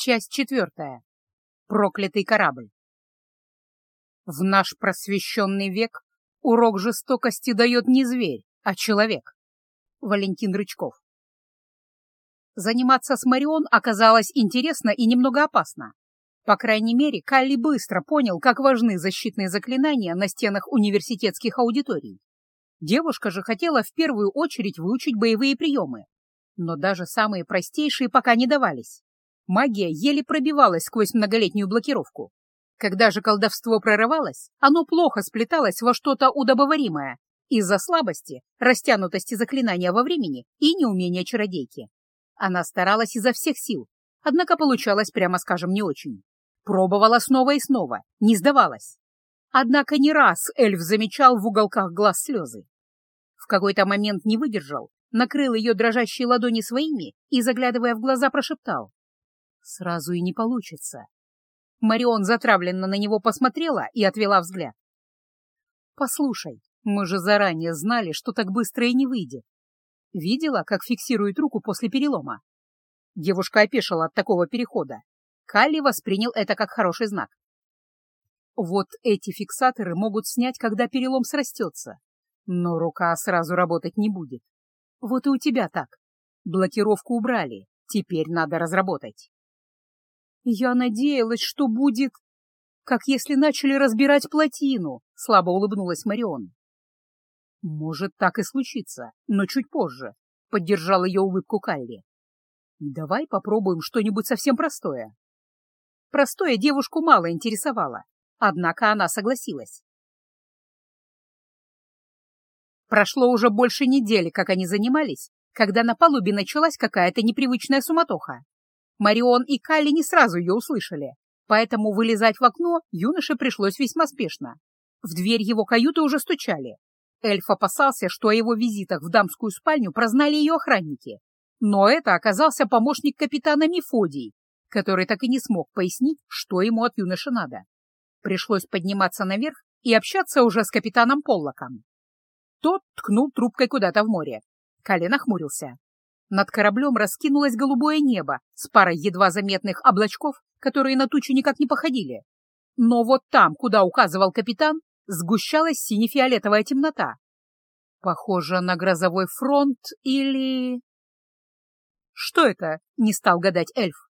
Часть четвертая. Проклятый корабль. В наш просвещенный век урок жестокости дает не зверь, а человек. Валентин Рычков. Заниматься с Марион оказалось интересно и немного опасно. По крайней мере, Калли быстро понял, как важны защитные заклинания на стенах университетских аудиторий. Девушка же хотела в первую очередь выучить боевые приемы, но даже самые простейшие пока не давались. Магия еле пробивалась сквозь многолетнюю блокировку. Когда же колдовство прорывалось, оно плохо сплеталось во что-то удобоваримое из-за слабости, растянутости заклинания во времени и неумения чародейки. Она старалась изо всех сил, однако получалось, прямо скажем, не очень. Пробовала снова и снова, не сдавалась. Однако не раз эльф замечал в уголках глаз слезы. В какой-то момент не выдержал накрыл ее дрожащие ладони своими и, заглядывая в глаза, прошептал. «Сразу и не получится». Марион затравленно на него посмотрела и отвела взгляд. «Послушай, мы же заранее знали, что так быстро и не выйдет. Видела, как фиксирует руку после перелома?» Девушка опешила от такого перехода. Калли воспринял это как хороший знак. Вот эти фиксаторы могут снять, когда перелом срастется, но рука сразу работать не будет. Вот и у тебя так. Блокировку убрали, теперь надо разработать. Я надеялась, что будет... Как если начали разбирать плотину, слабо улыбнулась Марион. Может, так и случится, но чуть позже, поддержал ее улыбку Калли. Давай попробуем что-нибудь совсем простое. Простое девушку мало интересовало, однако она согласилась. Прошло уже больше недели, как они занимались, когда на палубе началась какая-то непривычная суматоха. Марион и Калли не сразу ее услышали, поэтому вылезать в окно юноше пришлось весьма спешно. В дверь его каюты уже стучали. Эльф опасался, что о его визитах в дамскую спальню прознали ее охранники. Но это оказался помощник капитана Мефодий, который так и не смог пояснить, что ему от юноши надо. Пришлось подниматься наверх и общаться уже с капитаном Поллоком. Тот ткнул трубкой куда-то в море. Колен охмурился. Над кораблем раскинулось голубое небо с парой едва заметных облачков, которые на тучу никак не походили. Но вот там, куда указывал капитан, сгущалась сине-фиолетовая темнота. Похоже на грозовой фронт или... Что это? — не стал гадать эльф.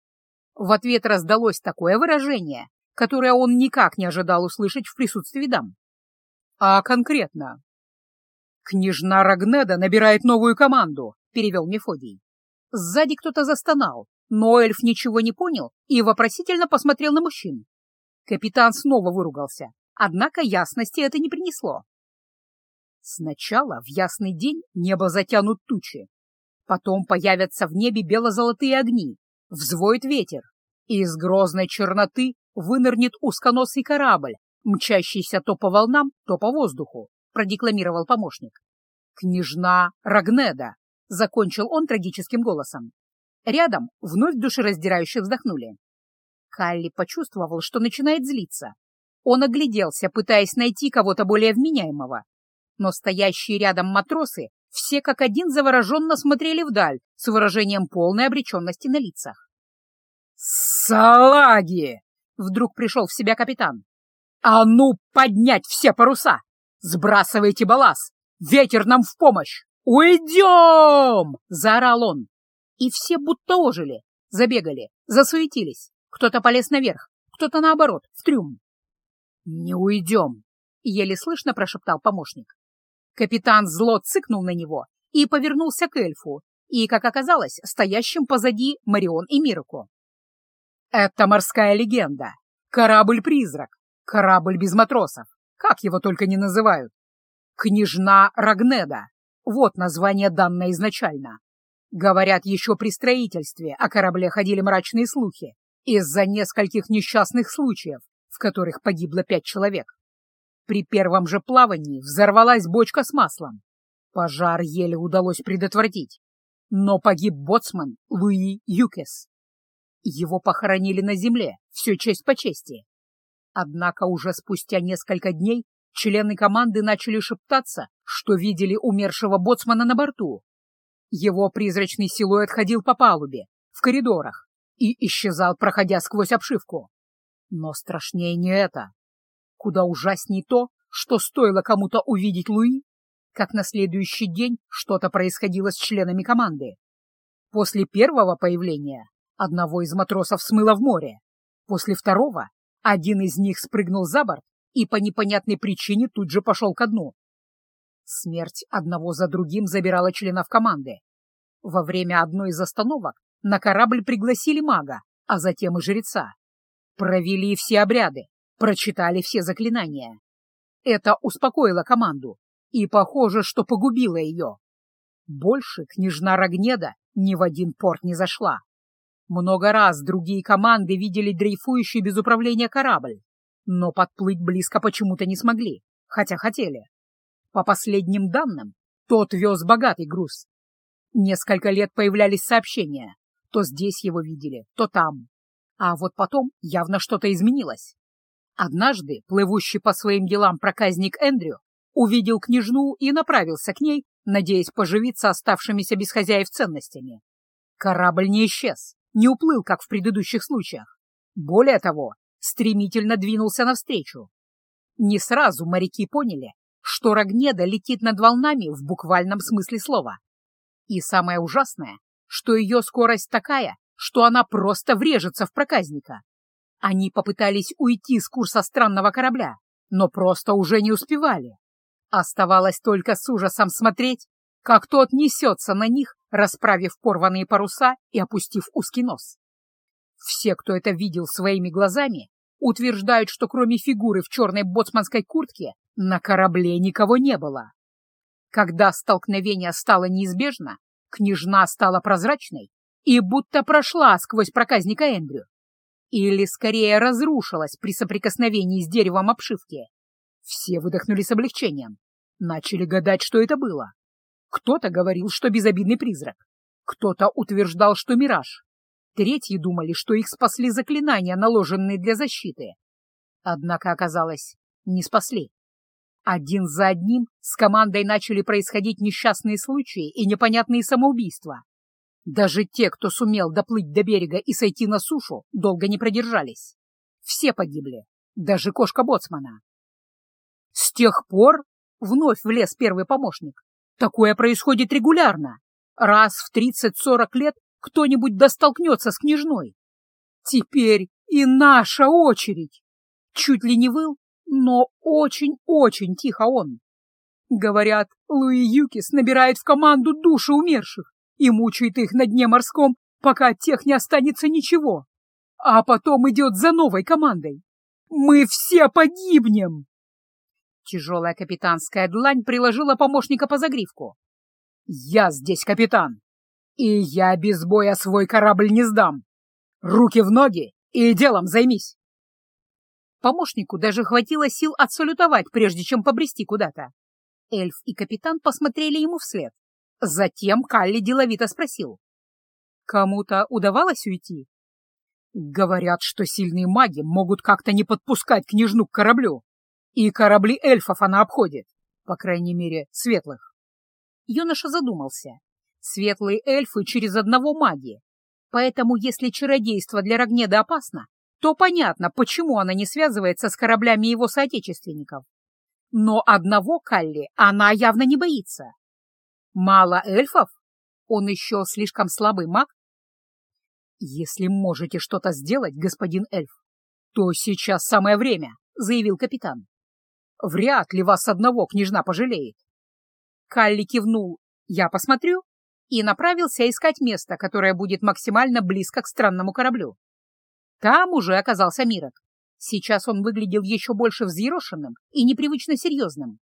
В ответ раздалось такое выражение, которое он никак не ожидал услышать в присутствии дам. А конкретно, «Княжна Рагнеда набирает новую команду», — перевел Мефодий. Сзади кто-то застонал, но эльф ничего не понял и вопросительно посмотрел на мужчин. Капитан снова выругался, однако ясности это не принесло. Сначала в ясный день небо затянут тучи, потом появятся в небе бело-золотые огни, взвоет ветер, и из грозной черноты вынырнет узконосый корабль, мчащийся то по волнам, то по воздуху продекламировал помощник. «Княжна Рагнеда!» — закончил он трагическим голосом. Рядом вновь душераздирающе вздохнули. Калли почувствовал, что начинает злиться. Он огляделся, пытаясь найти кого-то более вменяемого. Но стоящие рядом матросы все как один завороженно смотрели вдаль с выражением полной обреченности на лицах. «Салаги!» — вдруг пришел в себя капитан. «А ну, поднять все паруса! «Сбрасывайте балласт! Ветер нам в помощь! Уйдем!» — заорал он. И все будто ожили, забегали, засуетились. Кто-то полез наверх, кто-то наоборот, в трюм. «Не уйдем!» — еле слышно прошептал помощник. Капитан зло цыкнул на него и повернулся к эльфу, и, как оказалось, стоящим позади Марион и Мироку. «Это морская легенда. Корабль-призрак. Корабль без матросов. Как его только не называют. Княжна Рагнеда. Вот название данное изначально. Говорят, еще при строительстве о корабле ходили мрачные слухи из-за нескольких несчастных случаев, в которых погибло пять человек. При первом же плавании взорвалась бочка с маслом. Пожар еле удалось предотвратить. Но погиб боцман Луи Юкес. Его похоронили на земле, все честь по чести. Однако уже спустя несколько дней члены команды начали шептаться, что видели умершего боцмана на борту. Его призрачный силуэт ходил по палубе, в коридорах, и исчезал, проходя сквозь обшивку. Но страшнее не это. Куда ужасней то, что стоило кому-то увидеть Луи, как на следующий день что-то происходило с членами команды. После первого появления одного из матросов смыло в море. После второго один из них спрыгнул за борт и по непонятной причине тут же пошел ко дну. Смерть одного за другим забирала членов команды. Во время одной из остановок на корабль пригласили мага, а затем и жреца. Провели все обряды, прочитали все заклинания. Это успокоило команду, и похоже, что погубило ее. Больше княжна Рогнеда ни в один порт не зашла. Много раз другие команды видели дрейфующий без управления корабль, но подплыть близко почему-то не смогли, хотя хотели. По последним данным, тот вез богатый груз. Несколько лет появлялись сообщения. То здесь его видели, то там. А вот потом явно что-то изменилось. Однажды, плывущий по своим делам проказник Эндрю, увидел княжну и направился к ней, надеясь поживиться оставшимися без хозяев ценностями. Корабль не исчез, не уплыл, как в предыдущих случаях. Более того, стремительно двинулся навстречу. Не сразу моряки поняли, что Рогнеда летит над волнами в буквальном смысле слова. И самое ужасное, что ее скорость такая, что она просто врежется в проказника. Они попытались уйти с курса странного корабля, но просто уже не успевали. Оставалось только с ужасом смотреть, как тот несется на них, расправив порванные паруса и опустив узкий нос. Все, кто это видел своими глазами, утверждают, что кроме фигуры в черной боцманской куртке на корабле никого не было. Когда столкновение стало неизбежно, княжна стала прозрачной и будто прошла сквозь проказника Эндрю. Или, скорее, разрушилась при соприкосновении с деревом обшивки. Все выдохнули с облегчением. Начали гадать, что это было. Кто-то говорил, что безобидный призрак. Кто-то утверждал, что мираж. Третьи думали, что их спасли заклинания, наложенные для защиты. Однако оказалось, не спасли. Один за одним с командой начали происходить несчастные случаи и непонятные самоубийства. Даже те, кто сумел доплыть до берега и сойти на сушу, долго не продержались. Все погибли, даже кошка Боцмана. С тех пор вновь влез первый помощник. Такое происходит регулярно. Раз в 30-40 лет кто-нибудь достолкнется с княжной. Теперь и наша очередь. Чуть ли не выл, но очень-очень тихо он. Говорят, Луи Юкис набирает в команду души умерших и мучает их на дне морском, пока от тех не останется ничего. А потом идет за новой командой. Мы все погибнем! Тяжелая капитанская длань приложила помощника по загривку. «Я здесь капитан, и я без боя свой корабль не сдам. Руки в ноги и делом займись!» Помощнику даже хватило сил отсалютовать, прежде чем побрести куда-то. Эльф и капитан посмотрели ему вслед. Затем Калли деловито спросил. «Кому-то удавалось уйти?» «Говорят, что сильные маги могут как-то не подпускать княжну к кораблю. И корабли эльфов она обходит, по крайней мере, светлых. Юноша задумался. Светлые эльфы через одного маги. Поэтому, если чародейство для Рогнеда опасно, то понятно, почему она не связывается с кораблями его соотечественников. Но одного Калли она явно не боится. Мало эльфов? Он еще слишком слабый маг? «Если можете что-то сделать, господин эльф, то сейчас самое время», — заявил капитан. Вряд ли вас одного княжна пожалеет. Калли кивнул «Я посмотрю» и направился искать место, которое будет максимально близко к странному кораблю. Там уже оказался Мирок. Сейчас он выглядел еще больше взъерошенным и непривычно серьезным.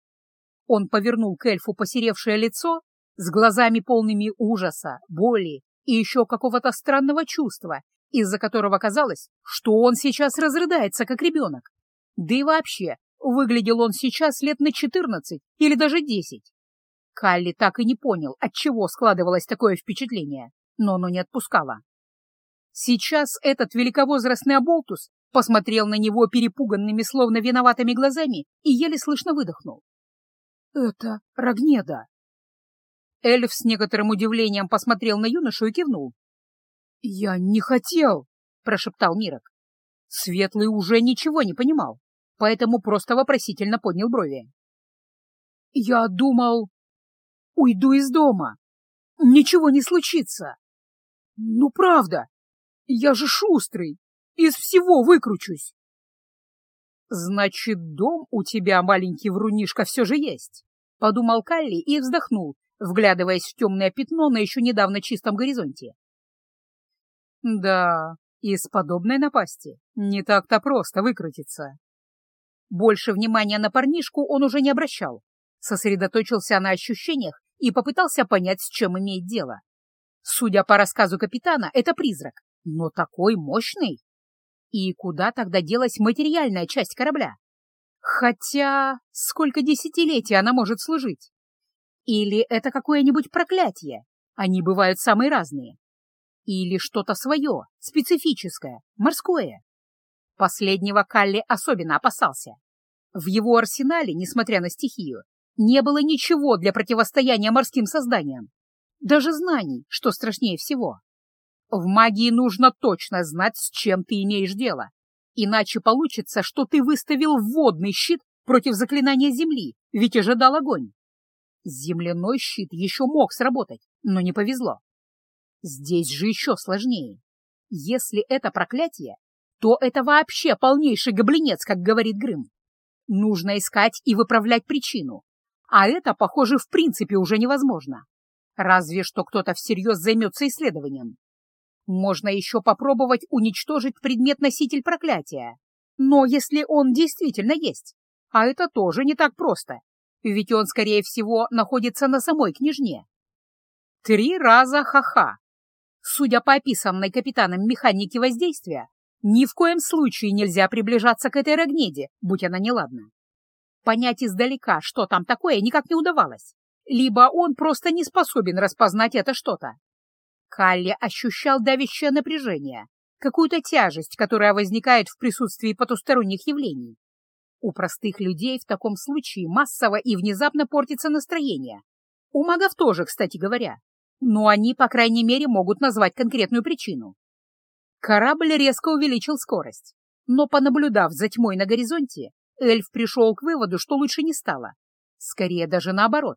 Он повернул к эльфу посеревшее лицо с глазами полными ужаса, боли и еще какого-то странного чувства, из-за которого казалось, что он сейчас разрыдается, как ребенок. Да и вообще, Выглядел он сейчас лет на четырнадцать или даже десять. Калли так и не понял, от чего складывалось такое впечатление, но оно не отпускало. Сейчас этот великовозрастный оболтус посмотрел на него перепуганными, словно виноватыми глазами и еле слышно выдохнул. «Это Рогнеда!» Эльф с некоторым удивлением посмотрел на юношу и кивнул. «Я не хотел», — прошептал Мирок. Светлый уже ничего не понимал, поэтому просто вопросительно поднял брови. «Я думал, уйду из дома. Ничего не случится. Ну, правда, я же шустрый, из всего выкручусь». «Значит, дом у тебя, маленький врунишка, все же есть», — подумал Калли и вздохнул, вглядываясь в темное пятно на еще недавно чистом горизонте. «Да, из подобной напасти не так-то просто выкрутиться». Больше внимания на парнишку он уже не обращал, сосредоточился на ощущениях и попытался понять, с чем имеет дело. Судя по рассказу капитана, это призрак, но такой мощный. И куда тогда делась материальная часть корабля? Хотя сколько десятилетий она может служить? Или это какое-нибудь проклятие? Они бывают самые разные. Или что-то свое, специфическое, морское? Последнего Калли особенно опасался. В его арсенале, несмотря на стихию, не было ничего для противостояния морским созданиям. Даже знаний, что страшнее всего. В магии нужно точно знать, с чем ты имеешь дело. Иначе получится, что ты выставил водный щит против заклинания земли, ведь ожидал огонь. Земляной щит еще мог сработать, но не повезло. Здесь же еще сложнее. Если это проклятие, то это вообще полнейший гоблинец, как говорит Грым. Нужно искать и выправлять причину. А это, похоже, в принципе уже невозможно. Разве что кто-то всерьез займется исследованием. Можно еще попробовать уничтожить предмет-носитель проклятия. Но если он действительно есть, а это тоже не так просто, ведь он, скорее всего, находится на самой княжне. Три раза ха-ха. Судя по описанной капитаном механике воздействия, ни в коем случае нельзя приближаться к этой Рогнеде, будь она неладна. Понять издалека, что там такое, никак не удавалось. Либо он просто не способен распознать это что-то, Калли ощущал давящее напряжение, какую-то тяжесть, которая возникает в присутствии потусторонних явлений. У простых людей в таком случае массово и внезапно портится настроение. У магов тоже, кстати говоря. Но они, по крайней мере, могут назвать конкретную причину. Корабль резко увеличил скорость, но, понаблюдав за тьмой на горизонте, эльф пришел к выводу, что лучше не стало. Скорее даже наоборот.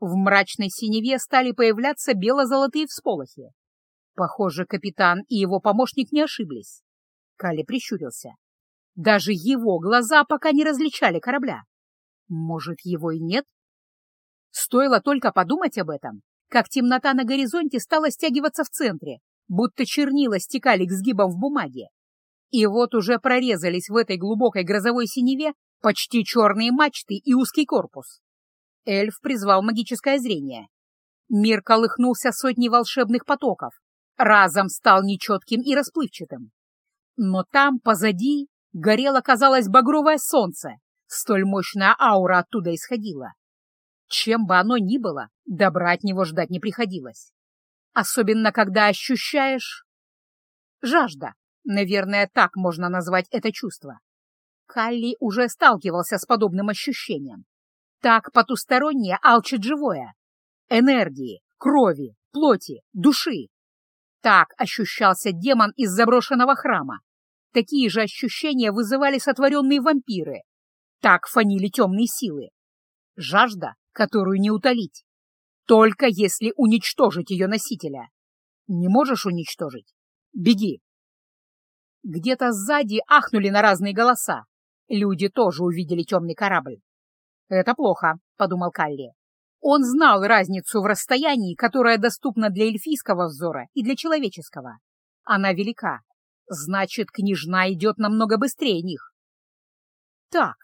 В мрачной синеве стали появляться бело-золотые всполохи. Похоже, капитан и его помощник не ошиблись. Кали прищурился. Даже его глаза пока не различали корабля. Может, его и нет? Стоило только подумать об этом, как темнота на горизонте стала стягиваться в центре, будто чернила стекали к сгибам в бумаге. И вот уже прорезались в этой глубокой грозовой синеве почти черные мачты и узкий корпус. Эльф призвал магическое зрение. Мир колыхнулся сотней волшебных потоков, разом стал нечетким и расплывчатым. Но там, позади, горело, казалось, багровое солнце, столь мощная аура оттуда исходила. Чем бы оно ни было, добра от него ждать не приходилось. Особенно, когда ощущаешь... Жажда. Наверное, так можно назвать это чувство. Калли уже сталкивался с подобным ощущением. Так потустороннее алчит живое. Энергии, крови, плоти, души. Так ощущался демон из заброшенного храма. Такие же ощущения вызывали сотворенные вампиры. Так фанили темные силы. Жажда, которую не утолить. Только если уничтожить ее носителя. Не можешь уничтожить? Беги. Где-то сзади ахнули на разные голоса. Люди тоже увидели темный корабль. «Это плохо», — подумал Калли. Он знал разницу в расстоянии, которая доступна для эльфийского взора и для человеческого. Она велика. Значит, княжна идет намного быстрее них. Так,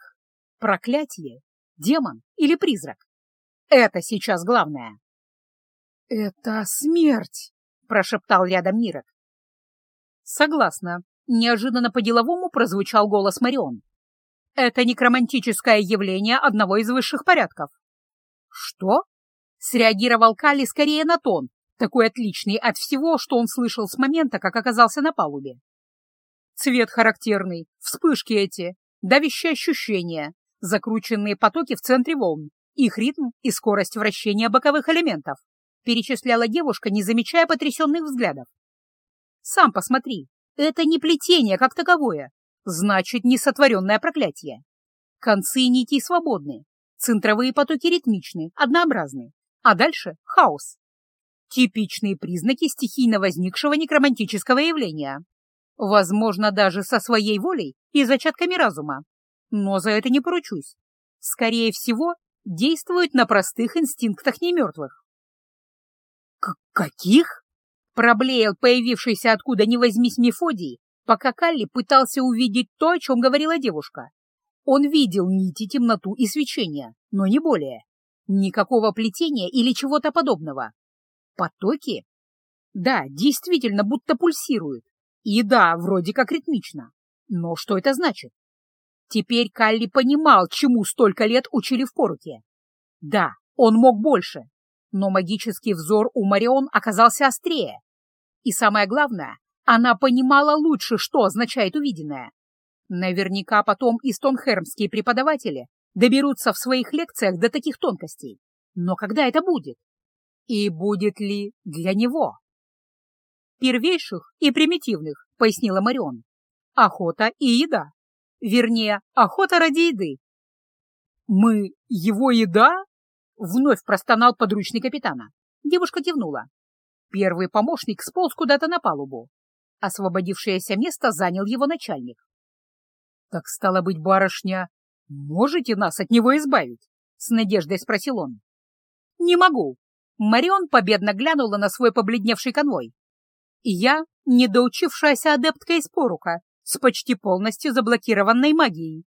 проклятие, демон или призрак? Это сейчас главное. «Это смерть!» — прошептал рядом Мирок. «Согласна», — неожиданно по-деловому прозвучал голос Марион. Это некромантическое явление одного из высших порядков. Что? Среагировал Калли скорее на тон, такой отличный от всего, что он слышал с момента, как оказался на палубе. Цвет характерный, вспышки эти, давящие ощущения, закрученные потоки в центре волн, их ритм и скорость вращения боковых элементов, перечисляла девушка, не замечая потрясенных взглядов. Сам посмотри, это не плетение как таковое, значит, не сотворенное проклятие. Концы нитей свободны, центровые потоки ритмичны, однообразны, а дальше — хаос. Типичные признаки стихийно возникшего некромантического явления. Возможно, даже со своей волей и зачатками разума. Но за это не поручусь. Скорее всего, действует на простых инстинктах немертвых. К «Каких?» — проблеял появившийся откуда ни возьмись Мефодий, пока Калли пытался увидеть то, о чем говорила девушка. Он видел нити, темноту и свечение, но не более. Никакого плетения или чего-то подобного. Потоки? Да, действительно, будто пульсируют. И да, вроде как ритмично. Но что это значит? Теперь Калли понимал, чему столько лет учили в поруке. Да, он мог больше, но магический взор у Марион оказался острее. И самое главное, она понимала лучше, что означает увиденное. Наверняка потом и стонхермские преподаватели доберутся в своих лекциях до таких тонкостей. Но когда это будет? И будет ли для него? Первейших и примитивных, пояснила Марион. Охота и еда. Вернее, охота ради еды. Мы его еда? Вновь простонал подручный капитана. Девушка кивнула. Первый помощник сполз куда-то на палубу. Освободившееся место занял его начальник. «Так стало быть, барышня, можете нас от него избавить?» — с надеждой спросил он. «Не могу». Марион победно глянула на свой побледневший конвой. «Я недоучившаяся адептка из порука, с почти полностью заблокированной магией».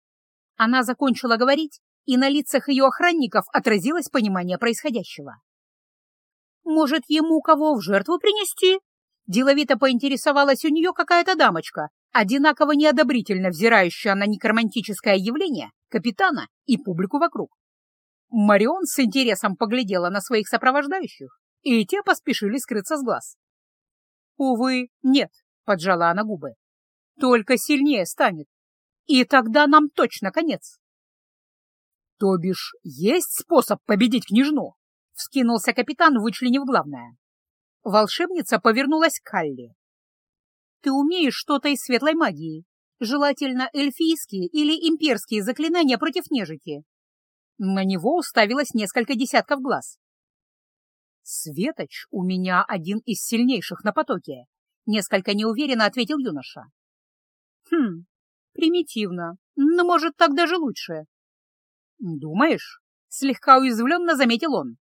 Она закончила говорить, и на лицах ее охранников отразилось понимание происходящего. «Может, ему кого в жертву принести?» Деловито поинтересовалась у нее какая-то дамочка, одинаково неодобрительно взирающая на некромантическое явление капитана и публику вокруг. Марион с интересом поглядела на своих сопровождающих, и те поспешили скрыться с глаз. «Увы, нет», — поджала она губы, — «только сильнее станет, и тогда нам точно конец». «То бишь есть способ победить княжну?» — вскинулся капитан, вычленив главное. Волшебница повернулась к Калли. Ты умеешь что-то из светлой магии, желательно эльфийские или имперские заклинания против нежити. На него уставилось несколько десятков глаз. «Светоч у меня один из сильнейших на потоке», — несколько неуверенно ответил юноша. «Хм, примитивно, но, может, так даже лучше». «Думаешь?» — слегка уязвленно заметил он.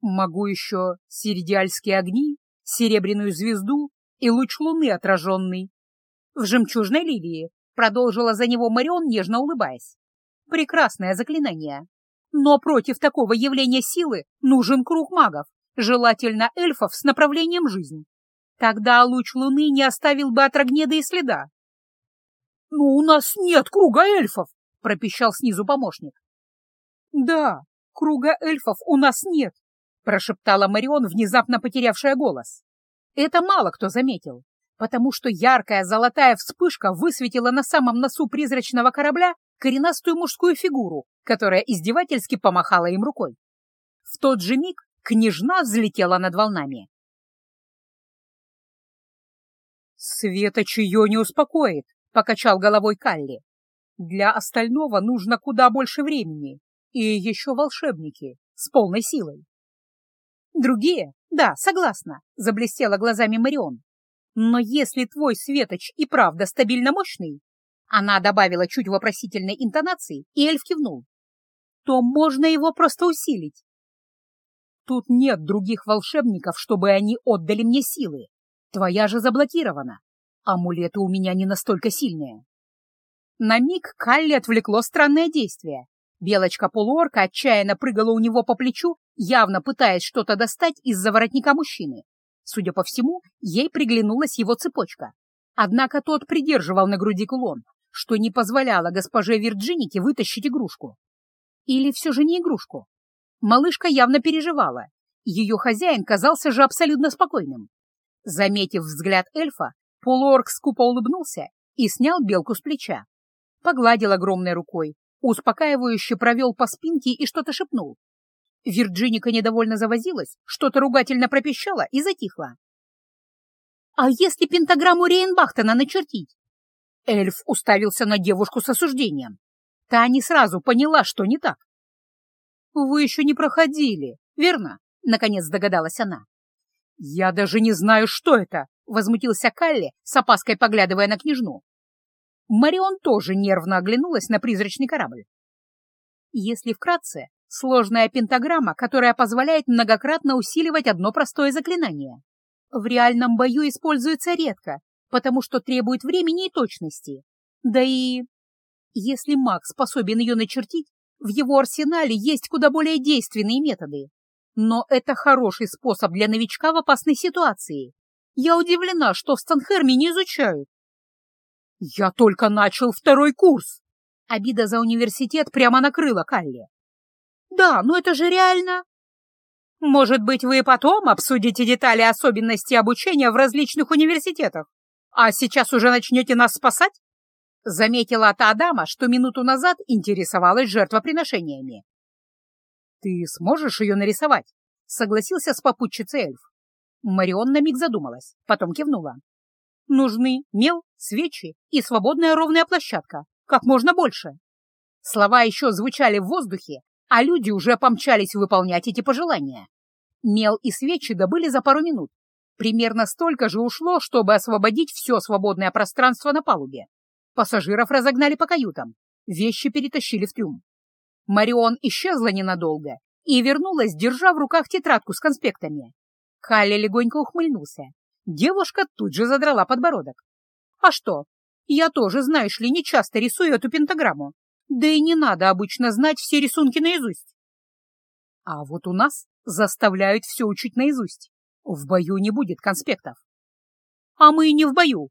«Могу еще сиридиальские огни, серебряную звезду и луч луны отраженный. В жемчужной лилии продолжила за него Марион, нежно улыбаясь. Прекрасное заклинание. Но против такого явления силы нужен круг магов, желательно эльфов с направлением жизни. Тогда луч луны не оставил бы от Рогнеда и следа. — Ну, у нас нет круга эльфов, — пропищал снизу помощник. — Да, круга эльфов у нас нет, — прошептала Марион, внезапно потерявшая голос. Это мало кто заметил, потому что яркая золотая вспышка высветила на самом носу призрачного корабля коренастую мужскую фигуру, которая издевательски помахала им рукой. В тот же миг княжна взлетела над волнами. «Светоч ее не успокоит», — покачал головой Калли. «Для остального нужно куда больше времени, и еще волшебники с полной силой». Другие «Да, согласна», — заблестела глазами Марион. «Но если твой светоч и правда стабильно мощный...» Она добавила чуть вопросительной интонации, и эльф кивнул. «То можно его просто усилить». «Тут нет других волшебников, чтобы они отдали мне силы. Твоя же заблокирована. Амулеты у меня не настолько сильные». На миг Калли отвлекло странное действие. Белочка-полуорка отчаянно прыгала у него по плечу, явно пытаясь что-то достать из-за воротника мужчины. Судя по всему, ей приглянулась его цепочка. Однако тот придерживал на груди кулон, что не позволяло госпоже Вирджинике вытащить игрушку. Или все же не игрушку. Малышка явно переживала. Ее хозяин казался же абсолютно спокойным. Заметив взгляд эльфа, полуорк скупо улыбнулся и снял белку с плеча. Погладил огромной рукой, Успокаивающе провел по спинке и что-то шепнул. Вирджиника недовольно завозилась, что-то ругательно пропищала и затихла. А если пентаграмму Рейнбахтена начертить? Эльф уставился на девушку с осуждением. Та не сразу поняла, что не так. «Вы еще не проходили, верно?» — наконец догадалась она. «Я даже не знаю, что это!» — возмутился Калли, с опаской поглядывая на княжну. Марион тоже нервно оглянулась на призрачный корабль. Если вкратце, сложная пентаграмма, которая позволяет многократно усиливать одно простое заклинание. В реальном бою используется редко, потому что требует времени и точности. Да и если маг способен ее начертить, в его арсенале есть куда более действенные методы. Но это хороший способ для новичка в опасной ситуации. Я удивлена, что в Станхерме не изучают. Я только начал второй курс. Обида за университет прямо накрыла Калли. Да, но это же реально. Может быть, вы потом обсудите детали особенностей обучения в различных университетах, а сейчас уже начнете нас спасать? Заметила та дама, что минуту назад интересовалась жертвоприношениями. «Ты сможешь ее нарисовать?» — согласился с попутчицей эльф. Марион на миг задумалась, потом кивнула. «Нужны мел, свечи и свободная ровная площадка, как можно больше». Слова еще звучали в воздухе, а люди уже помчались выполнять эти пожелания. Мел и свечи добыли за пару минут. Примерно столько же ушло, чтобы освободить все свободное пространство на палубе. Пассажиров разогнали по каютам, вещи перетащили в трюм. Марион исчезла ненадолго и вернулась, держа в руках тетрадку с конспектами. Халли легонько ухмыльнулся. Девушка тут же задрала подбородок. «А что? Я тоже, знаешь ли, не часто рисую эту пентаграмму. Да и не надо обычно знать все рисунки наизусть. А вот у нас заставляют все учить наизусть. В бою не будет конспектов. А мы не в бою.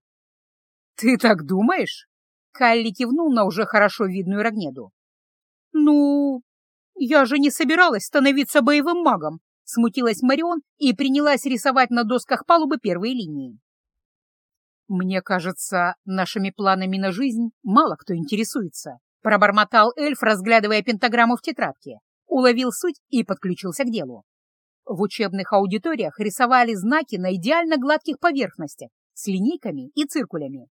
Ты так думаешь? Калли кивнул на уже хорошо видную Рогнеду. Ну, я же не собиралась становиться боевым магом, смутилась Марион и принялась рисовать на досках палубы первые линии. Мне кажется, нашими планами на жизнь мало кто интересуется, Пробормотал эльф, разглядывая пентаграмму в тетрадке, уловил суть и подключился к делу. В учебных аудиториях рисовали знаки на идеально гладких поверхностях с линейками и циркулями.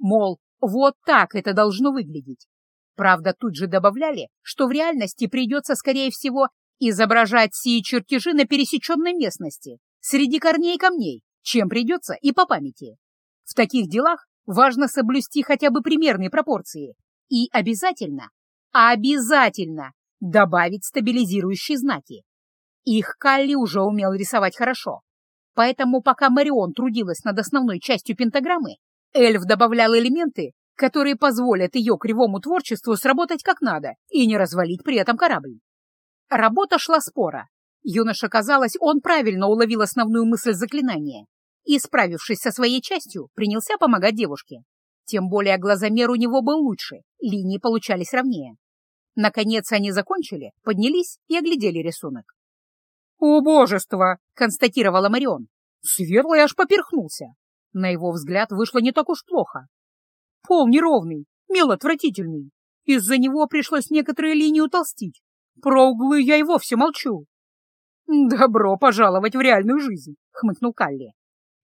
Мол, вот так это должно выглядеть. Правда, тут же добавляли, что в реальности придется, скорее всего, изображать сии чертежи на пересеченной местности, среди корней и камней, чем придется и по памяти. В таких делах важно соблюсти хотя бы примерные пропорции и обязательно, обязательно добавить стабилизирующие знаки. Их Калли уже умел рисовать хорошо. Поэтому пока Марион трудилась над основной частью пентаграммы, эльф добавлял элементы, которые позволят ее кривому творчеству сработать как надо и не развалить при этом корабль. Работа шла спора. Юноша, казалось, он правильно уловил основную мысль заклинания и, справившись со своей частью, принялся помогать девушке. Тем более глазомер у него был лучше, линии получались ровнее. Наконец они закончили, поднялись и оглядели рисунок. «О, божество!» — констатировала Марион. Светлый аж поперхнулся. На его взгляд вышло не так уж плохо. Пол неровный, мел отвратительный. Из-за него пришлось некоторые линии утолстить. Про углы я и вовсе молчу. «Добро пожаловать в реальную жизнь», — хмыкнул Калли.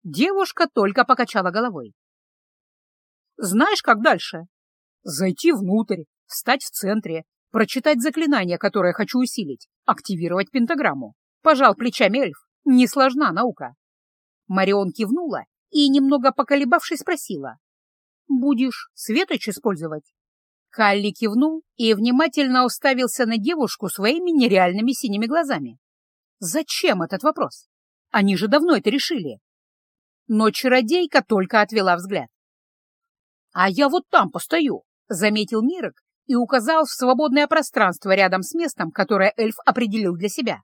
Девушка только покачала головой. Знаешь, как дальше? Зайти внутрь, встать в центре, прочитать заклинание, которое хочу усилить, активировать пентаграмму. Пожал плечами эльф. Не сложна наука. Марион кивнула и, немного поколебавшись, спросила. «Будешь светоч использовать?» Калли кивнул и внимательно уставился на девушку своими нереальными синими глазами. «Зачем этот вопрос? Они же давно это решили». Но чародейка только отвела взгляд. «А я вот там постою», — заметил Мирок и указал в свободное пространство рядом с местом, которое эльф определил для себя.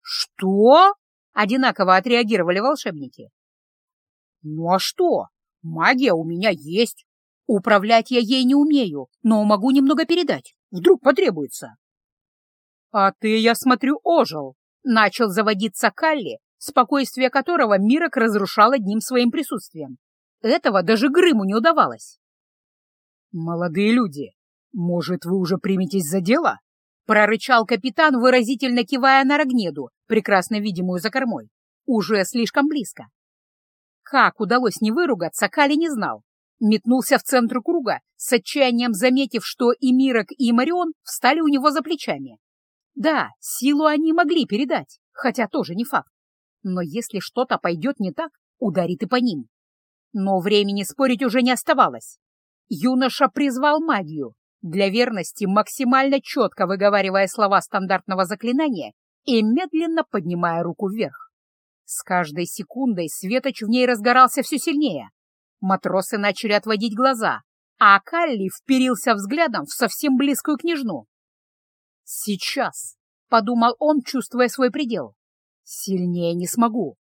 «Что?» — одинаково отреагировали волшебники. «Ну а что? Магия у меня есть. Управлять я ей не умею, но могу немного передать. Вдруг потребуется». «А ты, я смотрю, ожил», — начал заводиться Калли, спокойствие которого Мирок разрушал одним своим присутствием. Этого даже Грыму не удавалось. «Молодые люди, может, вы уже приметесь за дело?» — прорычал капитан, выразительно кивая на Рогнеду, прекрасно видимую за кормой. Уже слишком близко. Как удалось не выругаться, Кали не знал. Метнулся в центр круга, с отчаянием заметив, что и Мирок, и Марион встали у него за плечами. Да, силу они могли передать, хотя тоже не факт. Но если что-то пойдет не так, ударит и по ним. Но времени спорить уже не оставалось. Юноша призвал магию, для верности максимально четко выговаривая слова стандартного заклинания и медленно поднимая руку вверх. С каждой секундой светоч в ней разгорался все сильнее. Матросы начали отводить глаза, а Калли вперился взглядом в совсем близкую княжну. «Сейчас», — подумал он, чувствуя свой предел, — «сильнее не смогу».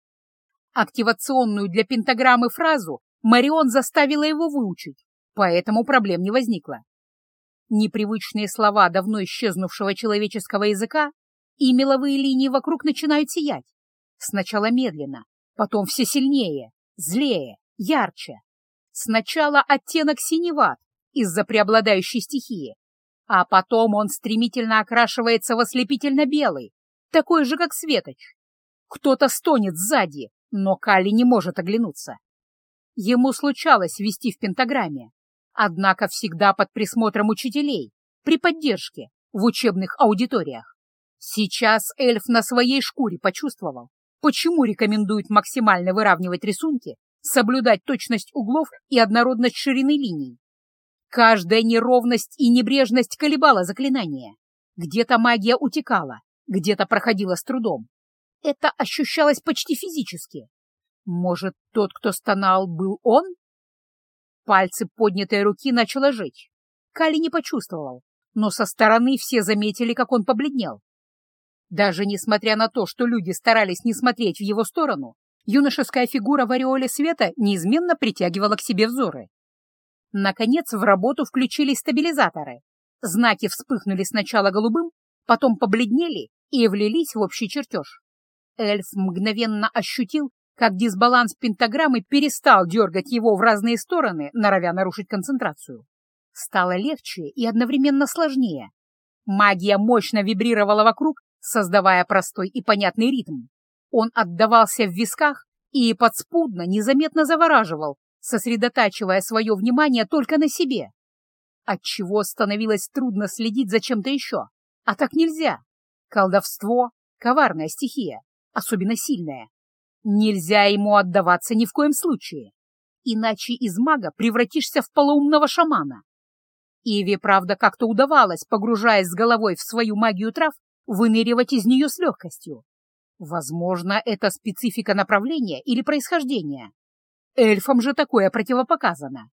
Активационную для пентаграммы фразу Марион заставила его выучить, поэтому проблем не возникло. Непривычные слова давно исчезнувшего человеческого языка и меловые линии вокруг начинают сиять. Сначала медленно, потом все сильнее, злее, ярче. Сначала оттенок синеват из-за преобладающей стихии, а потом он стремительно окрашивается в ослепительно-белый, такой же, как светоч. Кто-то стонет сзади, но Калли не может оглянуться. Ему случалось вести в пентаграмме, однако всегда под присмотром учителей, при поддержке, в учебных аудиториях. Сейчас эльф на своей шкуре почувствовал, почему рекомендуют максимально выравнивать рисунки, соблюдать точность углов и однородность ширины линий. Каждая неровность и небрежность колебала заклинание. Где-то магия утекала, где-то проходила с трудом. Это ощущалось почти физически. Может, тот, кто стонал, был он? Пальцы поднятой руки начало жечь. Кали не почувствовал, но со стороны все заметили, как он побледнел. Даже несмотря на то, что люди старались не смотреть в его сторону, юношеская фигура в ореоле света неизменно притягивала к себе взоры. Наконец в работу включились стабилизаторы. Знаки вспыхнули сначала голубым, потом побледнели и влились в общий чертеж. Эльф мгновенно ощутил, как дисбаланс пентаграммы перестал дергать его в разные стороны, норовя нарушить концентрацию. Стало легче и одновременно сложнее. Магия мощно вибрировала вокруг, создавая простой и понятный ритм. Он отдавался в висках и подспудно, незаметно завораживал, сосредотачивая свое внимание только на себе. Отчего становилось трудно следить за чем-то еще. А так нельзя. Колдовство — коварная стихия, особенно сильная. Нельзя ему отдаваться ни в коем случае, иначе из мага превратишься в полоумного шамана. Иве, правда, как-то удавалось, погружаясь с головой в свою магию трав, выныривать из нее с легкостью. Возможно, это специфика направления или происхождения. Эльфам же такое противопоказано.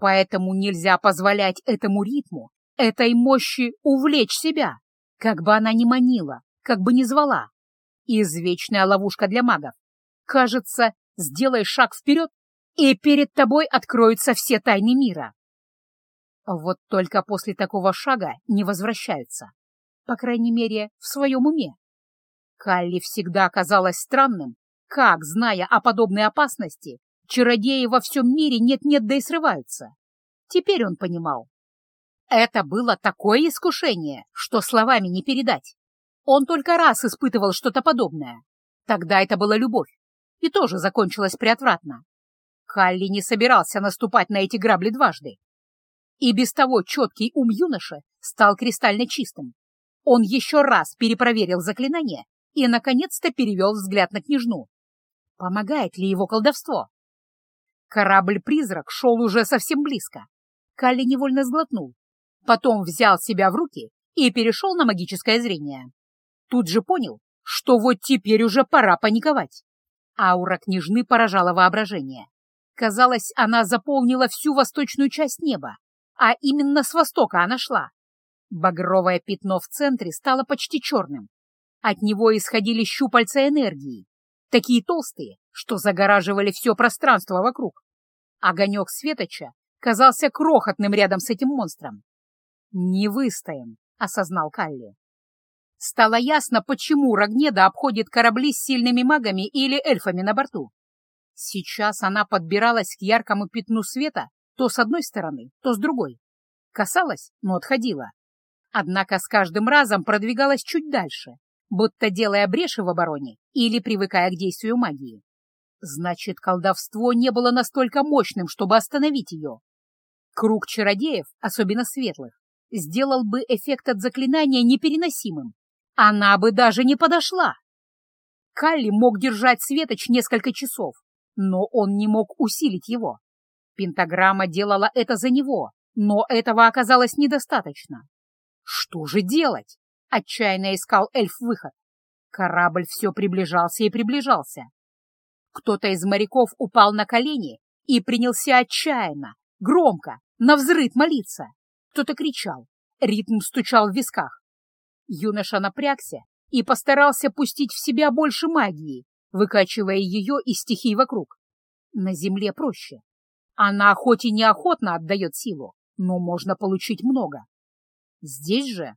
Поэтому нельзя позволять этому ритму, этой мощи увлечь себя, как бы она ни манила, как бы ни звала. Извечная ловушка для магов. Кажется, сделай шаг вперед, и перед тобой откроются все тайны мира. Вот только после такого шага не возвращаются. По крайней мере, в своем уме. Калли всегда казалось странным, как, зная о подобной опасности, чародеи во всем мире нет-нет да и срываются. Теперь он понимал. Это было такое искушение, что словами не передать. Он только раз испытывал что-то подобное. Тогда это была любовь и тоже закончилась приотвратно. Халли не собирался наступать на эти грабли дважды. И без того четкий ум юноши стал кристально чистым. Он еще раз перепроверил заклинание и, наконец-то, перевел взгляд на княжну. Помогает ли его колдовство? Корабль-призрак шел уже совсем близко. Калли невольно сглотнул. Потом взял себя в руки и перешел на магическое зрение. Тут же понял, что вот теперь уже пора паниковать. Аура княжны поражала воображение. Казалось, она заполнила всю восточную часть неба, а именно с востока она шла. Багровое пятно в центре стало почти черным. От него исходили щупальца энергии, такие толстые, что загораживали все пространство вокруг. Огонек светоча казался крохотным рядом с этим монстром. «Не выстоим», — осознал Калли. Стало ясно, почему Рогнеда обходит корабли с сильными магами или эльфами на борту. Сейчас она подбиралась к яркому пятну света то с одной стороны, то с другой. Касалась, но отходила. Однако с каждым разом продвигалась чуть дальше, будто делая бреши в обороне или привыкая к действию магии. Значит, колдовство не было настолько мощным, чтобы остановить ее. Круг чародеев, особенно светлых, сделал бы эффект от заклинания непереносимым. Она бы даже не подошла. Калли мог держать светоч несколько часов, но он не мог усилить его. Пентаграмма делала это за него, но этого оказалось недостаточно. Что же делать? Отчаянно искал эльф выход. Корабль все приближался и приближался. Кто-то из моряков упал на колени и принялся отчаянно, громко, на взрыв молиться. Кто-то кричал, ритм стучал в висках. Юноша напрягся и постарался пустить в себя больше магии, выкачивая ее из стихий вокруг. На земле проще. Она хоть и неохотно отдает силу, но можно получить много. Здесь же,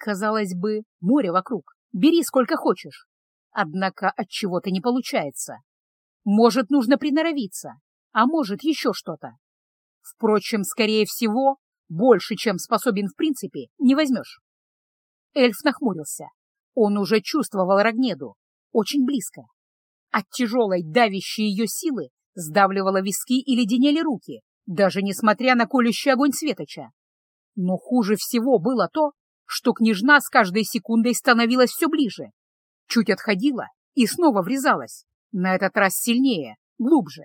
казалось бы, море вокруг, бери сколько хочешь. Однако от чего-то не получается. Может, нужно приноровиться, а может, еще что-то. Впрочем, скорее всего, больше, чем способен в принципе, не возьмешь. Эльф нахмурился. Он уже чувствовал Рогнеду, очень близко. От тяжелой, давящей ее силы сдавливало виски и леденели руки, даже несмотря на колющий огонь светоча. Но хуже всего было то, что княжна с каждой секундой становилась все ближе, чуть отходила и снова врезалась, на этот раз сильнее, глубже.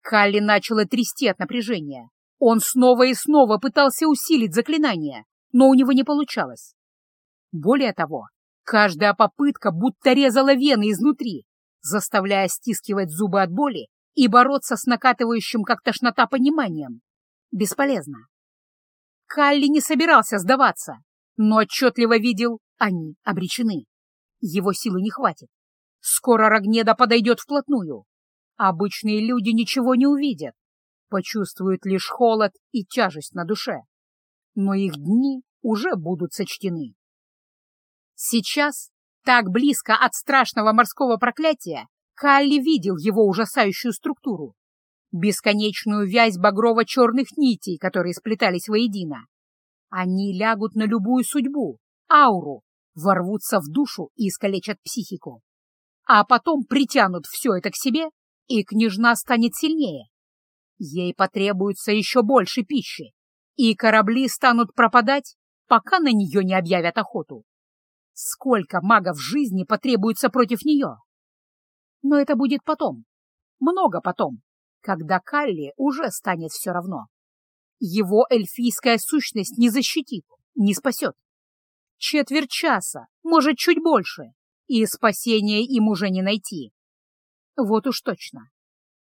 Калли начала трясти от напряжения. Он снова и снова пытался усилить заклинание, но у него не получалось. Более того, каждая попытка будто резала вены изнутри, заставляя стискивать зубы от боли и бороться с накатывающим, как тошнота, пониманием. Бесполезно. Калли не собирался сдаваться, но отчетливо видел, они обречены. Его силы не хватит. Скоро Рогнеда подойдет вплотную. Обычные люди ничего не увидят, почувствуют лишь холод и тяжесть на душе. Но их дни уже будут сочтены. Сейчас, так близко от страшного морского проклятия, Калли видел его ужасающую структуру, бесконечную вязь багрово-черных нитей, которые сплетались воедино. Они лягут на любую судьбу, ауру, ворвутся в душу и искалечат психику а потом притянут все это к себе, и княжна станет сильнее. Ей потребуется еще больше пищи, и корабли станут пропадать, пока на нее не объявят охоту. Сколько магов жизни потребуется против нее? Но это будет потом, много потом, когда Калли уже станет все равно. Его эльфийская сущность не защитит, не спасет. Четверть часа, может, чуть больше, и спасения им уже не найти. Вот уж точно.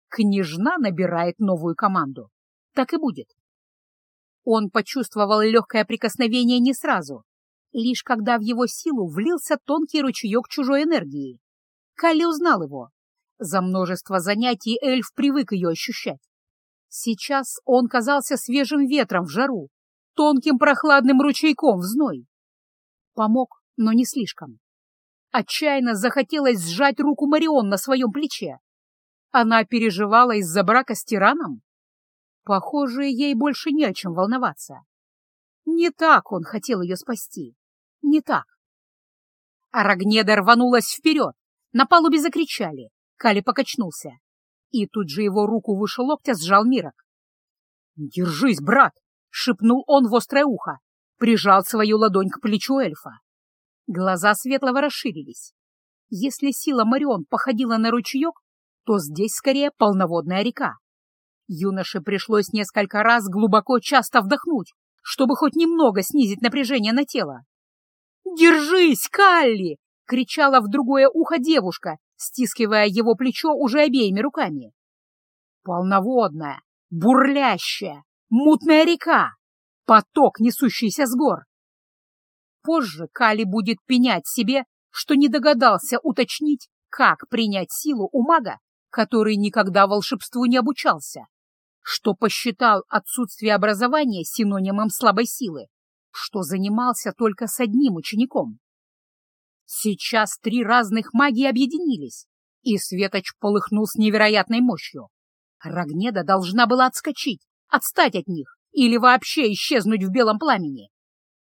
Княжна набирает новую команду. Так и будет. Он почувствовал легкое прикосновение не сразу, лишь когда в его силу влился тонкий ручеек чужой энергии. Калли узнал его. За множество занятий эльф привык ее ощущать. Сейчас он казался свежим ветром в жару, тонким прохладным ручейком в зной. Помог, но не слишком. Отчаянно захотелось сжать руку Марион на своем плече. Она переживала из-за брака с тираном? Похоже, ей больше не о чем волноваться. Не так он хотел ее спасти. Не так. Арагнеда рванулась вперед. На палубе закричали. Кали покачнулся. И тут же его руку выше локтя сжал Мирок. «Держись, брат!» — шепнул он в острое ухо. Прижал свою ладонь к плечу эльфа. Глаза Светлого расширились. Если сила Марион походила на ручеек, то здесь скорее полноводная река. Юноше пришлось несколько раз глубоко часто вдохнуть, чтобы хоть немного снизить напряжение на тело. «Держись, Калли!» — кричала в другое ухо девушка, стискивая его плечо уже обеими руками. Полноводная, бурлящая, мутная река, поток, несущийся с гор. Позже Кали будет пенять себе, что не догадался уточнить, как принять силу у мага, который никогда волшебству не обучался, что посчитал отсутствие образования синонимом слабой силы, что занимался только с одним учеником. Сейчас три разных магии объединились, и Светоч полыхнул с невероятной мощью. Рогнеда должна была отскочить, отстать от них или вообще исчезнуть в белом пламени.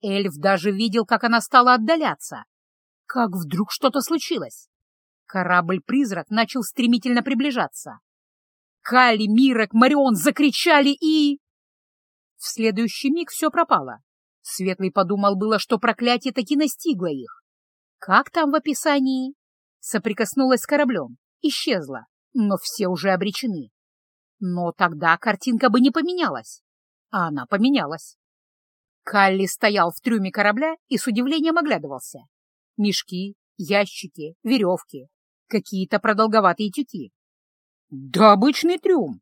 Эльф даже видел, как она стала отдаляться. Как вдруг что-то случилось. Корабль-призрак начал стремительно приближаться. Кали, Мирок, Марион закричали и... В следующий миг все пропало. Светлый подумал было, что проклятие таки настигло их. Как там в описании? Соприкоснулась с кораблем, исчезла, но все уже обречены. Но тогда картинка бы не поменялась. А она поменялась. Калли стоял в трюме корабля и с удивлением оглядывался. Мешки, ящики, веревки, какие-то продолговатые тюки. Да обычный трюм.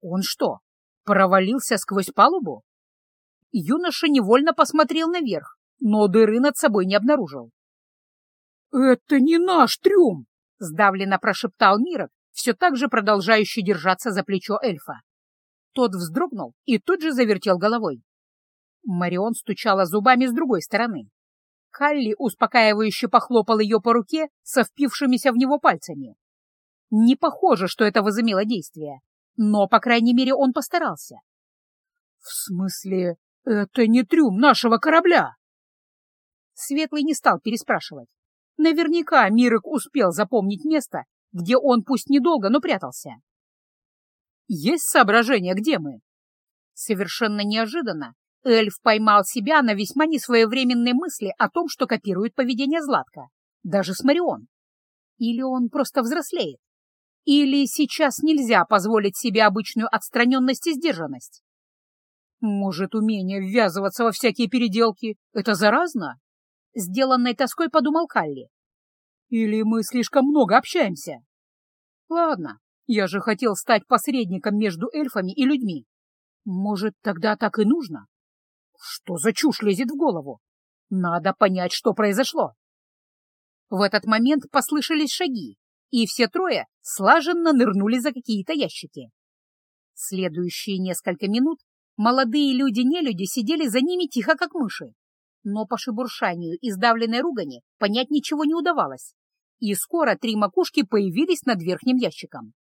Он что, провалился сквозь палубу? Юноша невольно посмотрел наверх, но дыры над собой не обнаружил. «Это не наш трюм!» — сдавленно прошептал Мирок, все так же продолжающий держаться за плечо эльфа. Тот вздрогнул и тут же завертел головой. Марион стучала зубами с другой стороны. Калли успокаивающе похлопал ее по руке со впившимися в него пальцами. Не похоже, что это возымело действие, но, по крайней мере, он постарался. — В смысле, это не трюм нашего корабля? Светлый не стал переспрашивать. Наверняка Мирок успел запомнить место, где он пусть недолго, но прятался. Есть соображение, где мы? Совершенно неожиданно эльф поймал себя на весьма несвоевременной мысли о том, что копирует поведение Златка, даже с Марион. Или он просто взрослеет? Или сейчас нельзя позволить себе обычную отстраненность и сдержанность? Может, умение ввязываться во всякие переделки — это заразно? Сделанной тоской подумал Калли. Или мы слишком много общаемся? Ладно, я же хотел стать посредником между эльфами и людьми. Может, тогда так и нужно? Что за чушь лезет в голову? Надо понять, что произошло. В этот момент послышались шаги, и все трое слаженно нырнули за какие-то ящики. Следующие несколько минут молодые люди-нелюди сидели за ними тихо, как мыши, но по шебуршанию и сдавленной ругани понять ничего не удавалось, и скоро три макушки появились над верхним ящиком.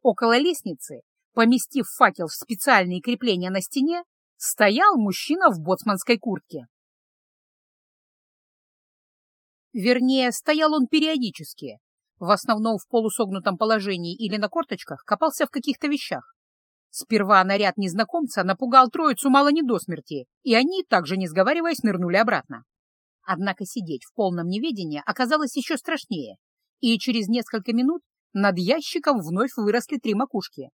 Около лестницы, поместив факел в специальные крепления на стене, стоял мужчина в боцманской куртке. Вернее, стоял он периодически, в основном в полусогнутом положении или на корточках, копался в каких-то вещах. Сперва наряд незнакомца напугал троицу мало не до смерти, и они, также не сговариваясь, нырнули обратно. Однако сидеть в полном неведении оказалось еще страшнее, и через несколько минут над ящиком вновь выросли три макушки.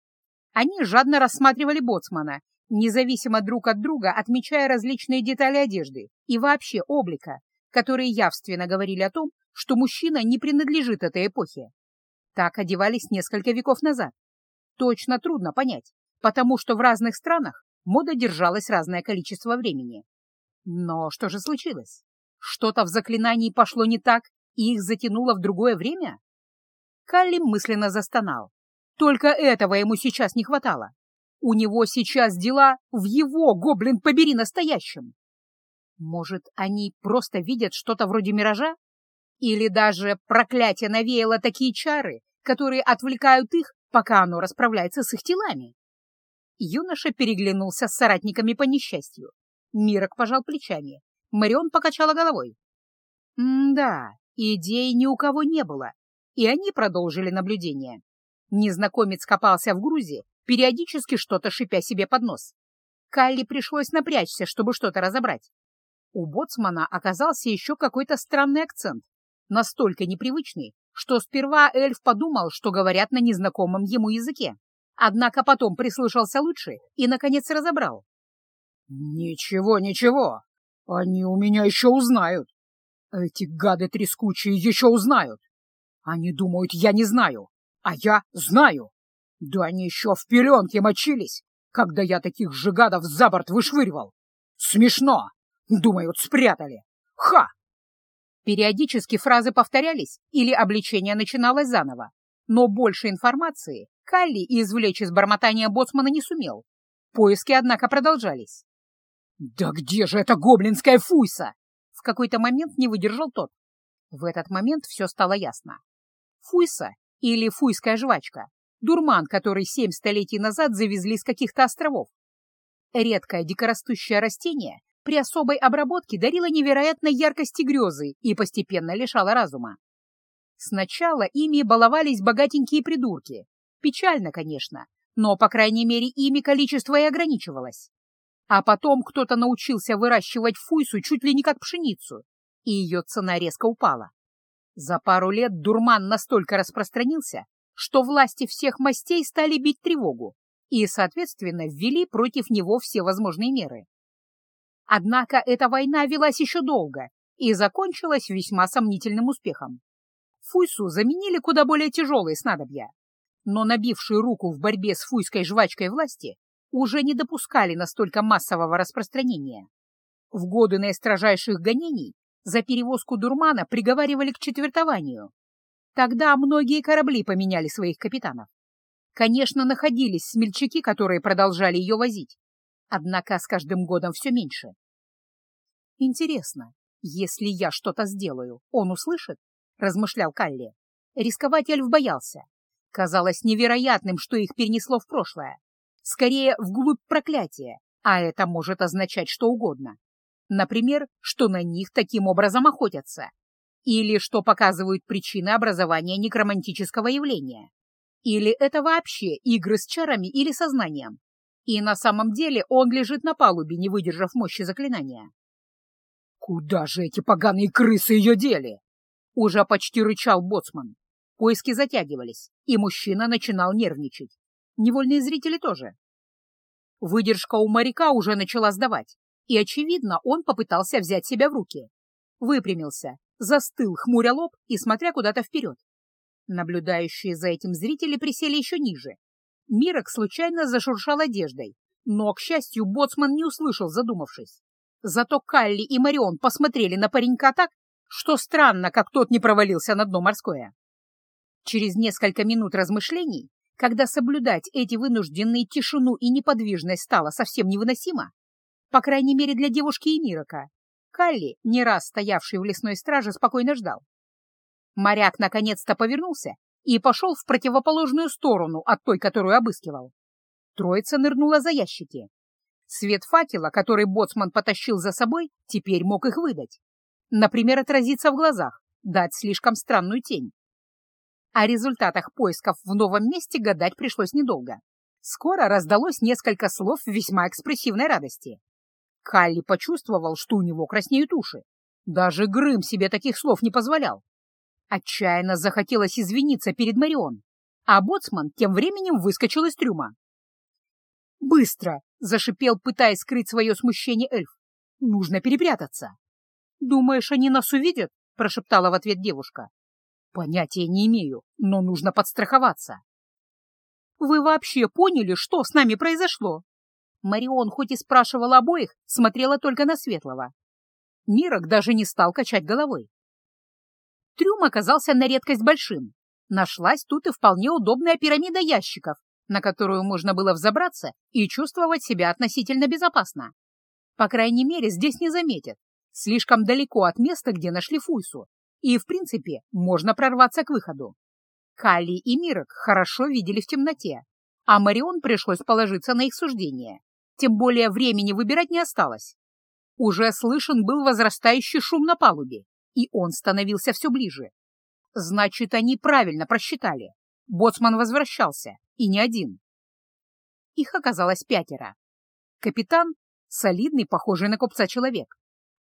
Они жадно рассматривали боцмана, независимо друг от друга отмечая различные детали одежды и вообще облика, которые явственно говорили о том, что мужчина не принадлежит этой эпохе. Так одевались несколько веков назад. Точно трудно понять, потому что в разных странах мода держалась разное количество времени. Но что же случилось? Что-то в заклинании пошло не так, и их затянуло в другое время? Калли мысленно застонал. Только этого ему сейчас не хватало. У него сейчас дела в его, гоблин, побери, настоящем. Может, они просто видят что-то вроде миража? Или даже проклятие навеяло такие чары, которые отвлекают их, пока оно расправляется с их телами. Юноша переглянулся с соратниками по несчастью. Мирок пожал плечами. Марион покачала головой. М-да, идей ни у кого не было, и они продолжили наблюдение. Незнакомец копался в грузе, периодически что-то шипя себе под нос. Калли пришлось напрячься, чтобы что-то разобрать. У боцмана оказался еще какой-то странный акцент, настолько непривычный, что сперва эльф подумал, что говорят на незнакомом ему языке. Однако потом прислушался лучше и, наконец, разобрал. «Ничего, ничего, они у меня еще узнают. Эти гады трескучие еще узнают. Они думают, я не знаю, а я знаю. Да они еще в пеленке мочились, когда я таких же гадов за борт вышвыривал. Смешно. Думают, спрятали. Ха! Периодически фразы повторялись или обличение начиналось заново, но больше информации Калли извлечь из бормотания боцмана не сумел. Поиски, однако, продолжались. «Да где же эта гоблинская фуйса?» В какой-то момент не выдержал тот. В этот момент все стало ясно. Фуйса, или фуйская жвачка, дурман, который семь столетий назад завезли с каких-то островов. Редкое дикорастущее растение, при особой обработке дарила невероятной яркости грезы и постепенно лишала разума. Сначала ими баловались богатенькие придурки. Печально, конечно, но, по крайней мере, ими количество и ограничивалось. А потом кто-то научился выращивать фуйсу чуть ли не как пшеницу, и ее цена резко упала. За пару лет дурман настолько распространился, что власти всех мастей стали бить тревогу и, соответственно, ввели против него все возможные меры. Однако эта война велась еще долго и закончилась весьма сомнительным успехом. Фуйсу заменили куда более тяжелые снадобья, но набившие руку в борьбе с фуйской жвачкой власти уже не допускали настолько массового распространения. В годы наистрожайших гонений за перевозку дурмана приговаривали к четвертованию. Тогда многие корабли поменяли своих капитанов. Конечно, находились смельчаки, которые продолжали ее возить, однако с каждым годом все меньше. Интересно, если я что-то сделаю, он услышит? — размышлял Калли. Рисковать эльф боялся. Казалось невероятным, что их перенесло в прошлое. Скорее, вглубь проклятия, а это может означать что угодно. Например, что на них таким образом охотятся. Или что показывают причины образования некромантического явления. Или это вообще игры с чарами или сознанием. И на самом деле он лежит на палубе, не выдержав мощи заклинания. «Куда же эти поганые крысы ее дели?» Уже почти рычал боцман. Поиски затягивались, и мужчина начинал нервничать. Невольные зрители тоже. Выдержка у моряка уже начала сдавать, и, очевидно, он попытался взять себя в руки. Выпрямился, застыл, хмуря лоб и смотря куда-то вперед. Наблюдающие за этим зрители присели еще ниже. Мирок случайно зашуршал одеждой, но, к счастью, боцман не услышал, задумавшись. Зато Калли и Марион посмотрели на паренька так, что странно, как тот не провалился на дно морское. Через несколько минут размышлений, когда соблюдать эти вынужденные тишину и неподвижность стало совсем невыносимо, по крайней мере для девушки и Мирока, Калли, не раз стоявший в лесной страже, спокойно ждал. Моряк наконец-то повернулся и пошел в противоположную сторону от той, которую обыскивал. Троица нырнула за ящики. Свет факела, который боцман потащил за собой, теперь мог их выдать. Например, отразиться в глазах, дать слишком странную тень. О результатах поисков в новом месте гадать пришлось недолго. Скоро раздалось несколько слов весьма экспрессивной радости. Калли почувствовал, что у него краснеют уши. Даже Грым себе таких слов не позволял. Отчаянно захотелось извиниться перед Марион, а боцман тем временем выскочил из трюма. «Быстро!» — зашипел, пытаясь скрыть свое смущение эльф. «Нужно перепрятаться!» «Думаешь, они нас увидят?» — прошептала в ответ девушка. «Понятия не имею, но нужно подстраховаться». «Вы вообще поняли, что с нами произошло?» Марион, хоть и спрашивала обоих, смотрела только на Светлого. Мирок даже не стал качать головой. Трюм оказался на редкость большим. Нашлась тут и вполне удобная пирамида ящиков, на которую можно было взобраться и чувствовать себя относительно безопасно. По крайней мере, здесь не заметят, слишком далеко от места, где нашли Фуйсу, и, в принципе, можно прорваться к выходу. Калли и Мирок хорошо видели в темноте, а Марион пришлось положиться на их суждение, тем более времени выбирать не осталось. Уже слышен был возрастающий шум на палубе, и он становился все ближе. Значит, они правильно просчитали. Боцман возвращался, и не один. Их оказалось пятеро. Капитан — солидный, похожий на купца человек.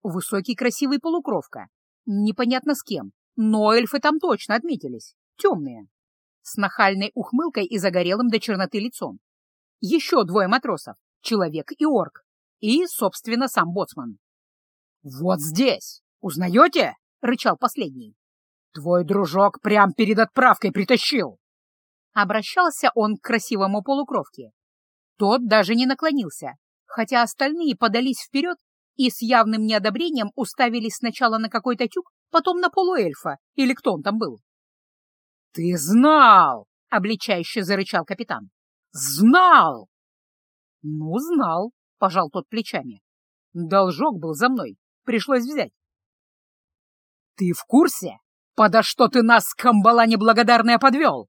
Высокий красивый полукровка. Непонятно с кем, но эльфы там точно отметились. Темные. С нахальной ухмылкой и загорелым до черноты лицом. Еще двое матросов. Человек и орк. И, собственно, сам боцман. «Вот здесь! Узнаете?» — рычал последний. «Твой дружок прям перед отправкой притащил!» Обращался он к красивому полукровке. Тот даже не наклонился, хотя остальные подались вперед и с явным неодобрением уставились сначала на какой-то тюк, потом на полуэльфа, или кто он там был. «Ты знал!» — обличающе зарычал капитан. «Знал!» «Ну, знал», — пожал тот плечами. «Должок был за мной, пришлось взять». «Ты в курсе? Подо что ты нас, камбала неблагодарная, подвел?»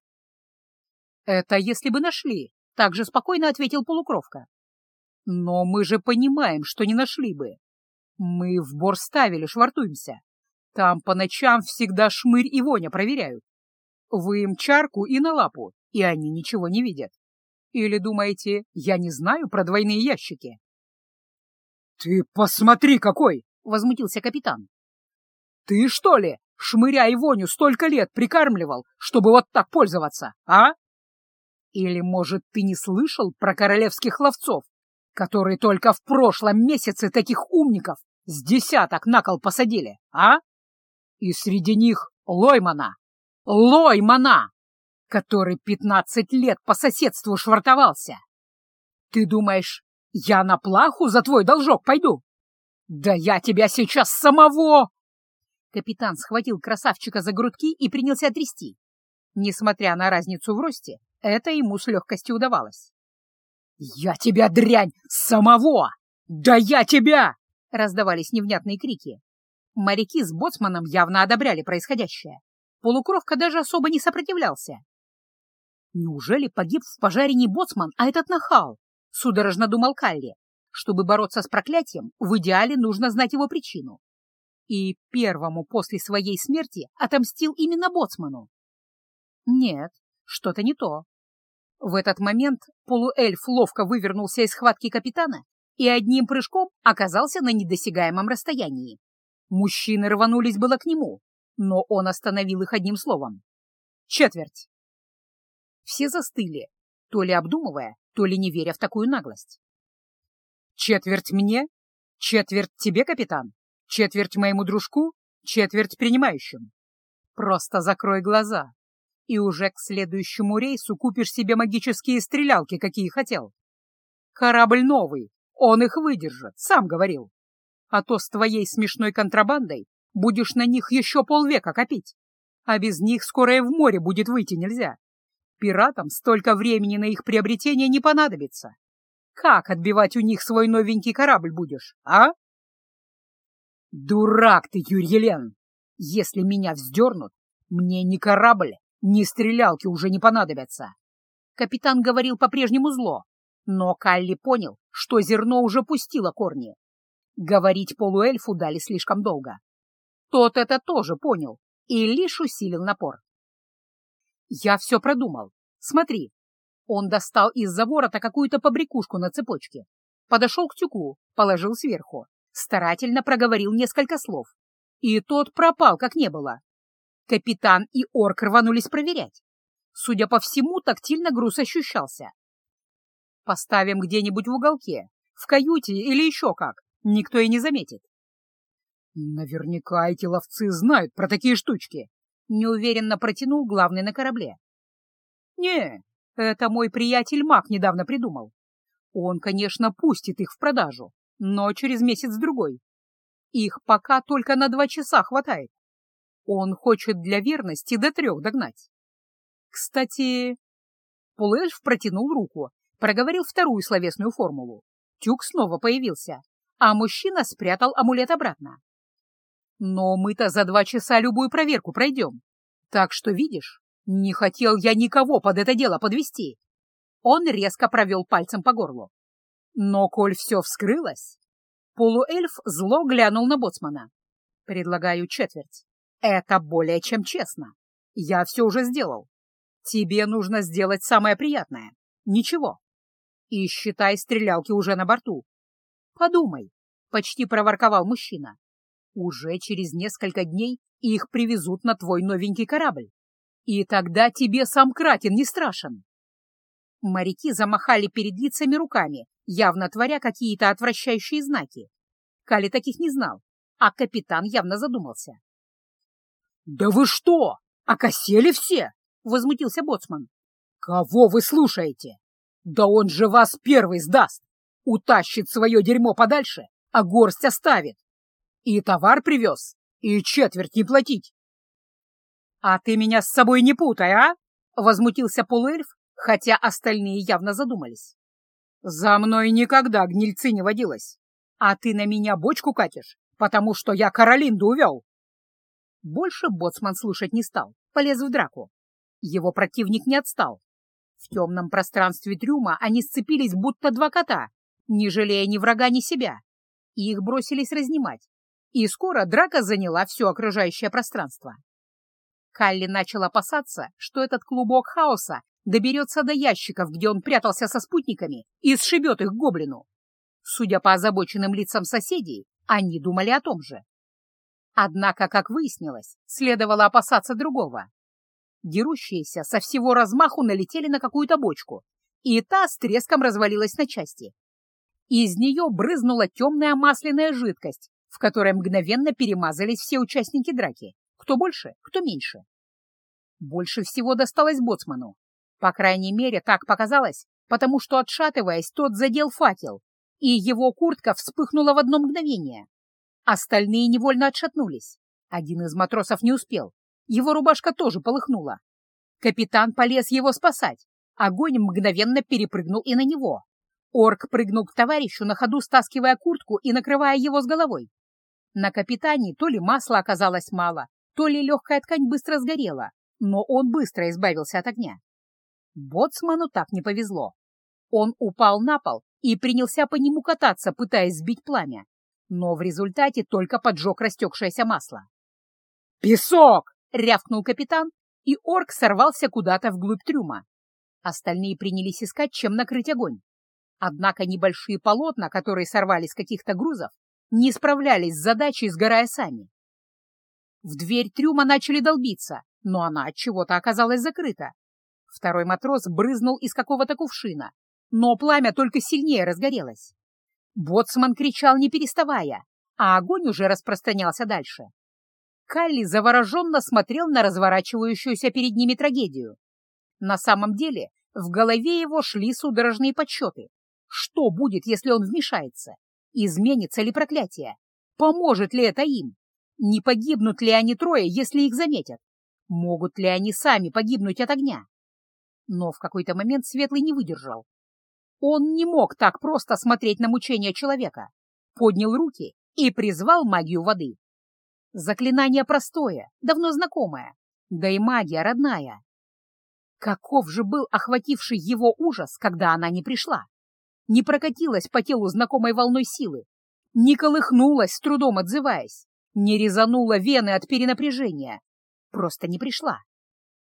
«Это если бы нашли», — так же спокойно ответил полукровка. Но мы же понимаем, что не нашли бы. Мы в бор ставили, швартуемся. Там по ночам всегда шмырь и воня проверяют. Вы им чарку и на лапу, и они ничего не видят. Или думаете, я не знаю про двойные ящики? — Ты посмотри какой! — возмутился капитан. — Ты, что ли, шмыря и воню столько лет прикармливал, чтобы вот так пользоваться, а? Или, может, ты не слышал про королевских ловцов, которые только в прошлом месяце таких умников с десяток на кол посадили, а? И среди них Лоймана. Лоймана! Который пятнадцать лет по соседству швартовался. Ты думаешь, я на плаху за твой должок пойду? Да я тебя сейчас самого! Капитан схватил красавчика за грудки и принялся трясти. Несмотря на разницу в росте, это ему с легкостью удавалось. «Я тебя, дрянь, самого! Да я тебя!» — раздавались невнятные крики. Моряки с боцманом явно одобряли происходящее. Полукровка даже особо не сопротивлялся. Неужели погиб в пожаре не боцман, а этот нахал? Судорожно думал Калли. Чтобы бороться с проклятием, в идеале нужно знать его причину. И первому после своей смерти отомстил именно боцману. Нет, что-то не то. В этот момент полуэльф ловко вывернулся из схватки капитана и одним прыжком оказался на недосягаемом расстоянии. Мужчины рванулись было к нему, но он остановил их одним словом. Четверть. Все застыли, то ли обдумывая, то ли не веря в такую наглость. Четверть мне, четверть тебе, капитан, четверть моему дружку, четверть принимающим. Просто закрой глаза, и уже к следующему рейсу купишь себе магические стрелялки, какие хотел. Корабль новый, он их выдержит, сам говорил. А то с твоей смешной контрабандой будешь на них еще полвека копить. А без них скоро и в море будет выйти нельзя. Пиратам столько времени на их приобретение не понадобится. Как отбивать у них свой новенький корабль будешь, а? Дурак ты, Юрьелен! Если меня вздернут, мне ни корабль, ни стрелялки уже не понадобятся. Капитан говорил по-прежнему зло, но Калли понял, что зерно уже пустило корни. Говорить полуэльфу дали слишком долго. Тот это тоже понял и лишь усилил напор. «Я все продумал. Смотри». Он достал из-за ворота какую-то побрякушку на цепочке, подошел к тюку, положил сверху, старательно проговорил несколько слов. И тот пропал, как не было. Капитан и орк рванулись проверять. Судя по всему, тактильно груз ощущался. Поставим где-нибудь в уголке, в каюте или еще как, никто и не заметит. Наверняка эти ловцы знают про такие штучки, неуверенно протянул главный на корабле. Не, это мой приятель Мак недавно придумал. Он, конечно, пустит их в продажу, но через месяц-другой. Их пока только на два часа хватает. Он хочет для верности до трех догнать. Кстати, Полэльф протянул руку, проговорил вторую словесную формулу. Тюк снова появился, а мужчина спрятал амулет обратно. Но мы-то за два часа любую проверку пройдем. Так что, видишь, не хотел я никого под это дело подвести. Он резко провел пальцем по горлу. Но коль все вскрылось, полуэльф зло глянул на боцмана. Предлагаю четверть. Это более чем честно. Я все уже сделал. Тебе нужно сделать самое приятное. Ничего. И считай, стрелялки уже на борту. Подумай, — почти проворковал мужчина. Уже через несколько дней их привезут на твой новенький корабль. И тогда тебе сам Кратин не страшен. Моряки замахали перед лицами руками, явно творя какие-то отвращающие знаки. Кали таких не знал, а капитан явно задумался. «Да вы что, окосели все?» — возмутился боцман. «Кого вы слушаете? Да он же вас первый сдаст! Утащит свое дерьмо подальше, а горсть оставит. И товар привез, и четверть не платить». «А ты меня с собой не путай, а?» — возмутился полуэльф, хотя остальные явно задумались. «За мной никогда гнильцы не водилось, а ты на меня бочку катишь, потому что я Каролинду увел». Больше боцман слушать не стал, полез в драку. Его противник не отстал. В темном пространстве трюма они сцепились, будто два кота, не жалея ни врага, ни себя. И их бросились разнимать. и скоро драка заняла все окружающее пространство. Калли начал опасаться, что этот клубок хаоса доберется до ящиков, где он прятался со спутниками, и сшибет их гоблину. Судя по озабоченным лицам соседей, они думали о том же. Однако, как выяснилось, следовало опасаться другого. Дерущиеся со всего размаху налетели на какую-то бочку, и та с треском развалилась на части. Из нее брызнула темная масляная жидкость, в которой мгновенно перемазались все участники драки, кто больше, кто меньше. Больше всего досталось боцману. По крайней мере, так показалось, потому что, отшатываясь, тот задел факел, и его куртка вспыхнула в одно мгновение. Остальные невольно отшатнулись. Один из матросов не успел. Его рубашка тоже полыхнула. Капитан полез его спасать. Огонь мгновенно перепрыгнул и на него. Орк прыгнул к товарищу, на ходу стаскивая куртку и накрывая его с головой. На капитане то ли масла оказалось мало, то ли легкая ткань быстро сгорела, но он быстро избавился от огня. Боцману так не повезло. Он упал на пол и принялся по нему кататься, пытаясь сбить пламя, но в результате только поджег растекшееся масло. «Песок!» — рявкнул капитан, и орк сорвался куда-то вглубь трюма. Остальные принялись искать, чем накрыть огонь. Однако небольшие полотна, которые сорвались с каких-то грузов, не справлялись с задачей, сгорая сами. В дверь трюма начали долбиться, но она от чего-то оказалась закрыта. Второй матрос брызнул из какого-то кувшина, но пламя только сильнее разгорелось. Боцман кричал, не переставая, а огонь уже распространялся дальше. Калли завороженно смотрел на разворачивающуюся перед ними трагедию. На самом деле в голове его шли судорожные подсчеты. Что будет, если он вмешается? Изменится ли проклятие? Поможет ли это им? Не погибнут ли они трое, если их заметят? Могут ли они сами погибнуть от огня? Но в какой-то момент Светлый не выдержал. Он не мог так просто смотреть на мучения человека. Поднял руки и призвал магию воды. Заклинание простое, давно знакомое, да и магия родная. Каков же был охвативший его ужас, когда она не пришла? Не прокатилась по телу знакомой волной силы, не колыхнулась, с трудом отзываясь, не резанула вены от перенапряжения, просто не пришла.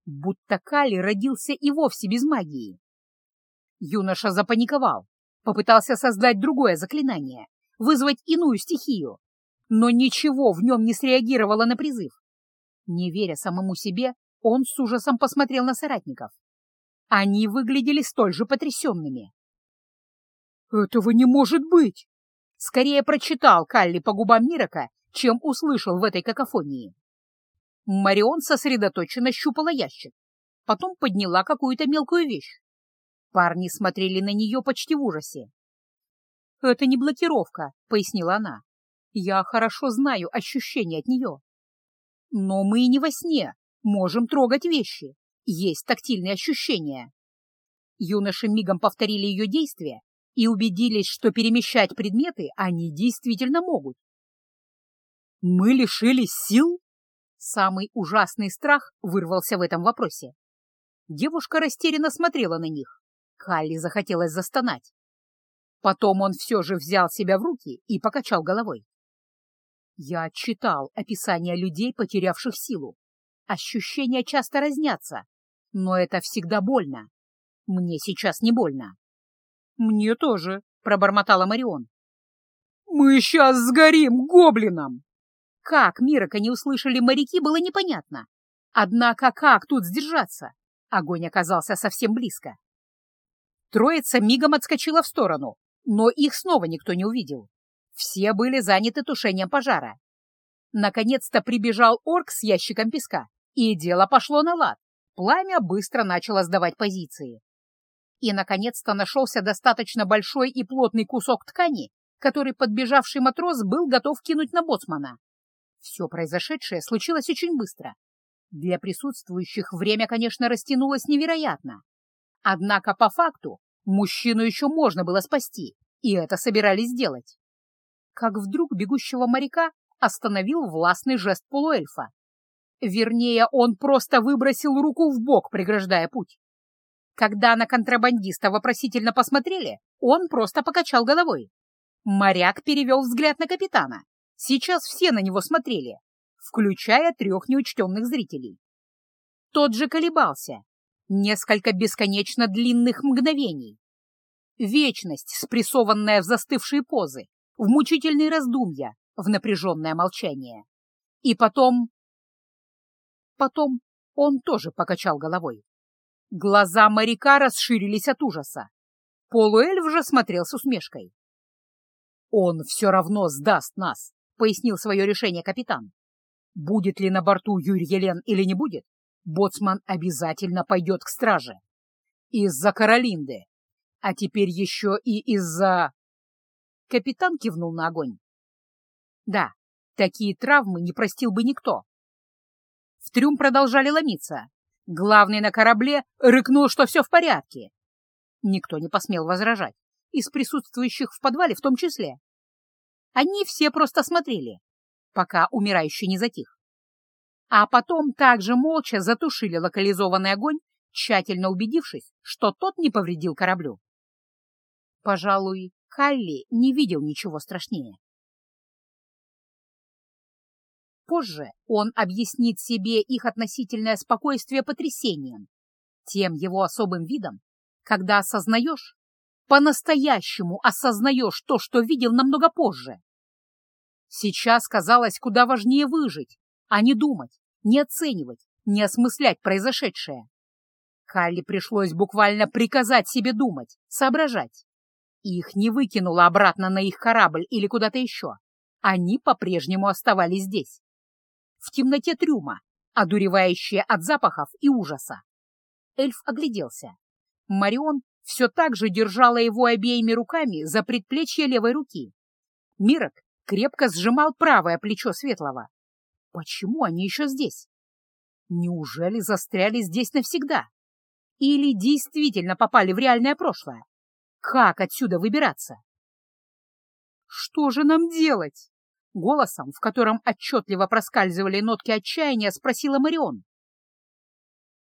Будто Кали родился и вовсе без магии. Юноша запаниковал, попытался создать другое заклинание, вызвать иную стихию, но ничего в нем не среагировало на призыв. Не веря самому себе, он с ужасом посмотрел на соратников. Они выглядели столь же потрясенными. «Этого не может быть!» Скорее прочитал Калли по губам Мирака, чем услышал в этой какофонии. Марион сосредоточенно щупала ящик, потом подняла какую-то мелкую вещь. Парни смотрели на нее почти в ужасе. «Это не блокировка», — пояснила она. «Я хорошо знаю ощущения от нее. Но мы не во сне, можем трогать вещи, есть тактильные ощущения». Юноши мигом повторили ее действия и убедились, что перемещать предметы они действительно могут. «Мы лишились сил?» Самый ужасный страх вырвался в этом вопросе. Девушка растерянно смотрела на них. Халли захотелось застонать. Потом он все же взял себя в руки и покачал головой. Я читал описания людей, потерявших силу. Ощущения часто разнятся, но это всегда больно. Мне сейчас не больно. Мне тоже, пробормотала Марион. Мы сейчас сгорим гоблином! Как Мирока не услышали моряки, было непонятно. Однако как тут сдержаться? Огонь оказался совсем близко. Троица мигом отскочила в сторону, но их снова никто не увидел. Все были заняты тушением пожара. Наконец-то прибежал орк с ящиком песка, и дело пошло на лад. Пламя быстро начало сдавать позиции. И, наконец-то, нашелся достаточно большой и плотный кусок ткани, который подбежавший матрос был готов кинуть на боцмана. Все произошедшее случилось очень быстро. Для присутствующих время, конечно, растянулось невероятно. Однако по факту Мужчину еще можно было спасти, и это собирались сделать. Как вдруг бегущего моряка остановил властный жест полуэльфа. Вернее, он просто выбросил руку в бок, преграждая путь. Когда на контрабандиста вопросительно посмотрели, он просто покачал головой. Моряк перевел взгляд на капитана. Сейчас все на него смотрели, включая трех неучтенных зрителей. Тот же колебался. Несколько бесконечно длинных мгновений. Вечность, спрессованная в застывшие позы, в мучительные раздумья, в напряженное молчание. И потом... Потом он тоже покачал головой. Глаза моряка расширились от ужаса. Полуэльф же смотрел с усмешкой. «Он все равно сдаст нас», — пояснил свое решение капитан. «Будет ли на борту Юрий Елен или не будет, боцман обязательно пойдет к страже. Из-за Каролинды, а теперь еще и из-за...» Капитан кивнул на огонь. «Да, такие травмы не простил бы никто». В трюм продолжали ломиться. Главный на корабле рыкнул, что все в порядке. Никто не посмел возражать, из присутствующих в подвале в том числе. Они все просто смотрели, пока умирающий не затих. А потом также молча затушили локализованный огонь, тщательно убедившись, что тот не повредил кораблю. Пожалуй, Калли не видел ничего страшнее. Позже он объяснит себе их относительное спокойствие потрясением, тем его особым видом, когда осознаешь, по-настоящему осознаешь то, что видел намного позже. Сейчас казалось куда важнее выжить, а не думать, не оценивать, не осмыслять произошедшее. Калли пришлось буквально приказать себе думать, соображать. Их не выкинуло обратно на их корабль или куда-то еще. Они по-прежнему оставались здесь. В темноте трюма, одуревающие от запахов и ужаса. Эльф огляделся. Марион все так же держала его обеими руками за предплечье левой руки. Мирок крепко сжимал правое плечо Светлого. Почему они еще здесь? Неужели застряли здесь навсегда? Или действительно попали в реальное прошлое? Как отсюда выбираться? «Что же нам делать?» Голосом, в котором отчетливо проскальзывали нотки отчаяния, спросила Марион.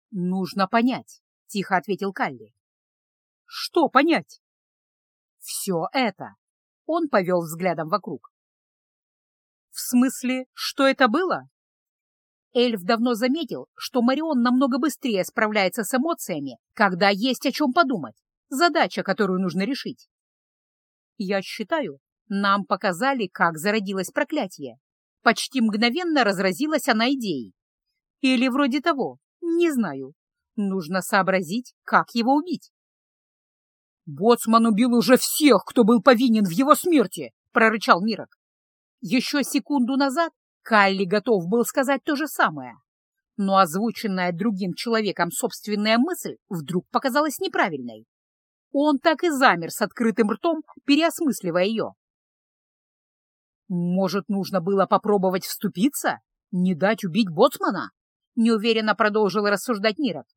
«Нужно понять», — тихо ответил Калли. «Что понять?» «Все это», — он повел взглядом вокруг. «В смысле, что это было?» Эльф давно заметил, что Марион намного быстрее справляется с эмоциями, когда есть о чем подумать, задача, которую нужно решить. Я считаю, нам показали, как зародилось проклятие. Почти мгновенно разразилась она идеей. Или вроде того, не знаю. Нужно сообразить, как его убить. «Боцман убил уже всех, кто был повинен в его смерти!» — прорычал Мирок. Еще секунду назад Калли готов был сказать то же самое, но озвученная другим человеком собственная мысль вдруг показалась неправильной. Он так и замер с открытым ртом, переосмысливая ее. «Может, нужно было попробовать вступиться? Не дать убить боцмана?» — неуверенно продолжил рассуждать Нирок.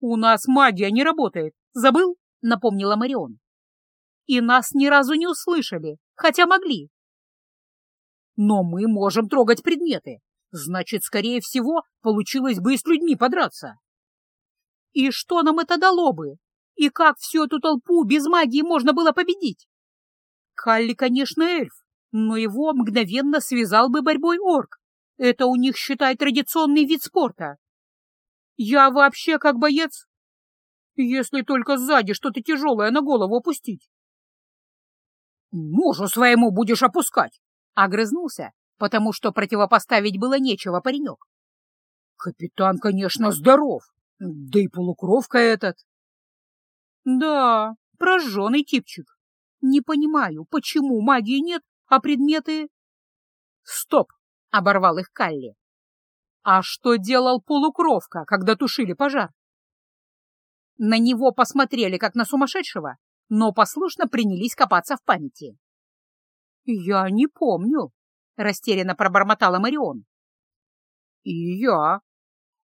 «У нас магия не работает. Забыл?» — напомнила Марион. «И нас ни разу не услышали, хотя могли». «Но мы можем трогать предметы. Значит, скорее всего, получилось бы и с людьми подраться». «И что нам это дало бы? И как всю эту толпу без магии можно было победить?» Халли, конечно, эльф, но его мгновенно связал бы борьбой орк. Это у них, считай, традиционный вид спорта. Я вообще как боец если только сзади что-то тяжелое на голову опустить. «Мужу своему будешь опускать!» — огрызнулся, потому что противопоставить было нечего паренек. «Капитан, конечно, здоров, да и полукровка этот». «Да, прожженный типчик. Не понимаю, почему магии нет, а предметы...» «Стоп!» — оборвал их Калли. «А что делал полукровка, когда тушили пожар?» На него посмотрели, как на сумасшедшего, но послушно принялись копаться в памяти. «Я не помню», — растерянно пробормотала Марион. «И я.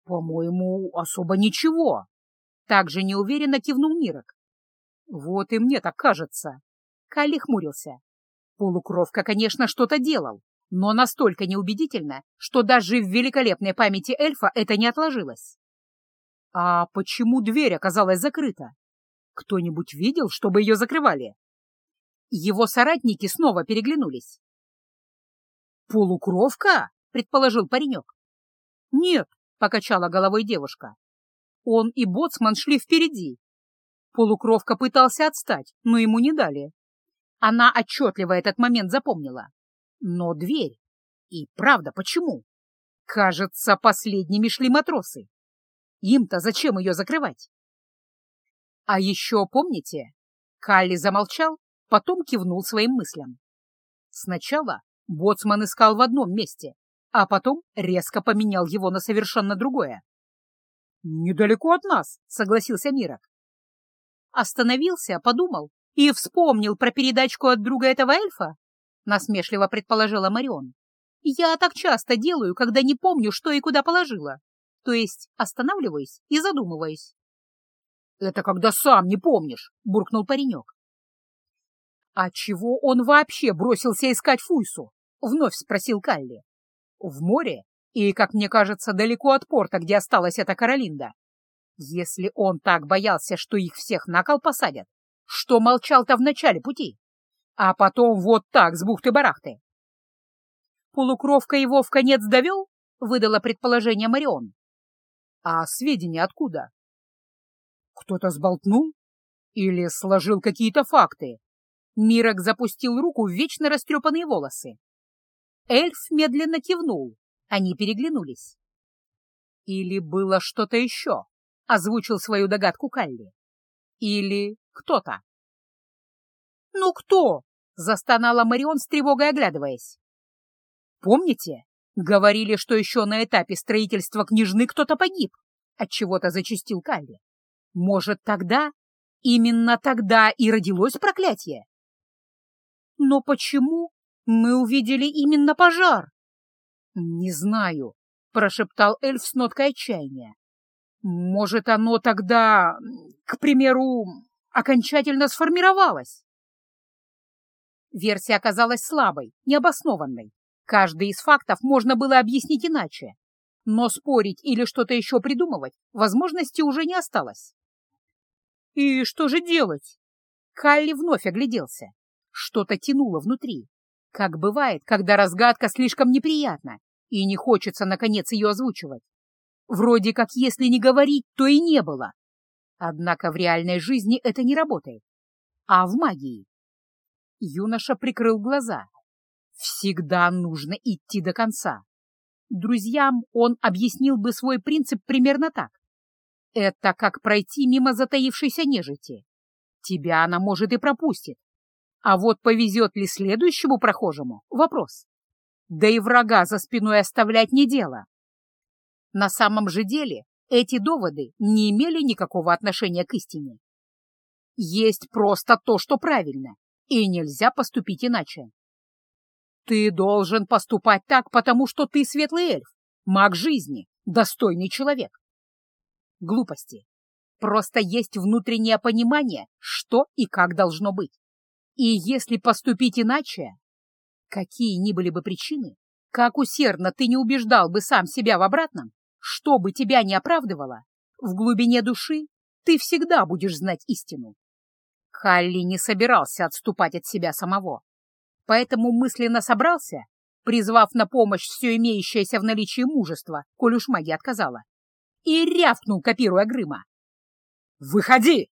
По-моему, особо ничего», — также неуверенно кивнул Мирок. «Вот и мне так кажется». Калли хмурился. Полукровка, конечно, что-то делал, но настолько неубедительно, что даже в великолепной памяти эльфа это не отложилось. А почему дверь оказалась закрыта? Кто-нибудь видел, чтобы ее закрывали? Его соратники снова переглянулись. «Полукровка?» — предположил паренек. «Нет», — покачала головой девушка. Он и боцман шли впереди. Полукровка пытался отстать, но ему не дали. Она отчетливо этот момент запомнила. Но дверь... И правда, почему? Кажется, последними шли матросы. Им-то зачем ее закрывать? А еще помните? Калли замолчал, потом кивнул своим мыслям. Сначала боцман искал в одном месте, а потом резко поменял его на совершенно другое. «Недалеко от нас», — согласился Мирок. Остановился, подумал и вспомнил про передачку от друга этого эльфа, — насмешливо предположила Марион. «Я так часто делаю, когда не помню, что и куда положила. То есть останавливаюсь и задумываюсь». «Это когда сам не помнишь», — буркнул паренек. «А чего он вообще бросился искать Фуйсу?» — вновь спросил Калли. «В море и, как мне кажется, далеко от порта, где осталась эта Каролинда. Если он так боялся, что их всех на кол посадят, что молчал-то в начале пути, а потом вот так с бухты-барахты. Полукровка его в конец довел, выдала предположение Марион. А сведения откуда? Кто-то сболтнул? Или сложил какие-то факты? Мирок запустил руку в вечно растрепанные волосы. Эльф медленно кивнул, они переглянулись. «Или было что-то еще?» — озвучил свою догадку Калли. «Или кто-то?» «Ну кто?» — застонала Марион с тревогой оглядываясь. «Помните, говорили, что еще на этапе строительства княжны кто-то погиб?» — отчего-то зачастил Калли. «Может, тогда, именно тогда и родилось проклятие?» «Но почему мы увидели именно пожар?» «Не знаю», — прошептал эльф с ноткой отчаяния. «Может, оно тогда, к примеру, окончательно сформировалось?» Версия оказалась слабой, необоснованной. Каждый из фактов можно было объяснить иначе. Но спорить или что-то еще придумывать возможности уже не осталось. «И что же делать?» Калли вновь огляделся. Что-то тянуло внутри. Как бывает, когда разгадка слишком неприятна, и не хочется, наконец, ее озвучивать. Вроде как, если не говорить, то и не было. Однако в реальной жизни это не работает. А в магии? Юноша прикрыл глаза. Всегда нужно идти до конца. Друзьям он объяснил бы свой принцип примерно так. Это как пройти мимо затаившейся нежити. Тебя она, может, и пропустит. А вот повезет ли следующему прохожему — вопрос. Да и врага за спиной оставлять не дело. На самом же деле эти доводы не имели никакого отношения к истине. Есть просто то, что правильно, и нельзя поступить иначе. Ты должен поступать так, потому что ты светлый эльф, маг жизни, достойный человек. Глупости. Просто есть внутреннее понимание, что и как должно быть. И если поступить иначе, какие ни были бы причины, как усердно ты не убеждал бы сам себя в обратном, что бы тебя не оправдывало, в глубине души ты всегда будешь знать истину. Халли не собирался отступать от себя самого, поэтому мысленно собрался, призвав на помощь все имеющееся в наличии мужество, коль уж магия отказала, и рявкнул, копируя Грыма. «Выходи!»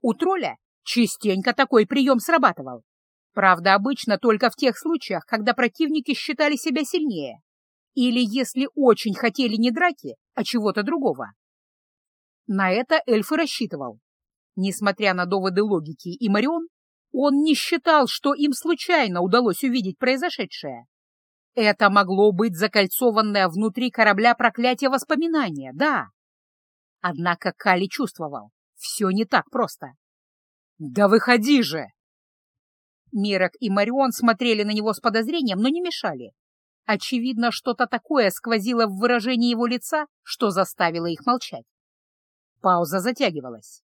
У тролля частенько такой прием срабатывал. Правда, обычно только в тех случаях, когда противники считали себя сильнее, или если очень хотели не драки, а чего-то другого. На это эльф и рассчитывал. Несмотря на доводы логики и Марион, он не считал, что им случайно удалось увидеть произошедшее. Это могло быть закольцованное внутри корабля проклятие воспоминания, да. Однако Кали чувствовал, все не так просто. «Да выходи же!» Мирок и Марион смотрели на него с подозрением, но не мешали. Очевидно, что-то такое сквозило в выражении его лица, что заставило их молчать. Пауза затягивалась.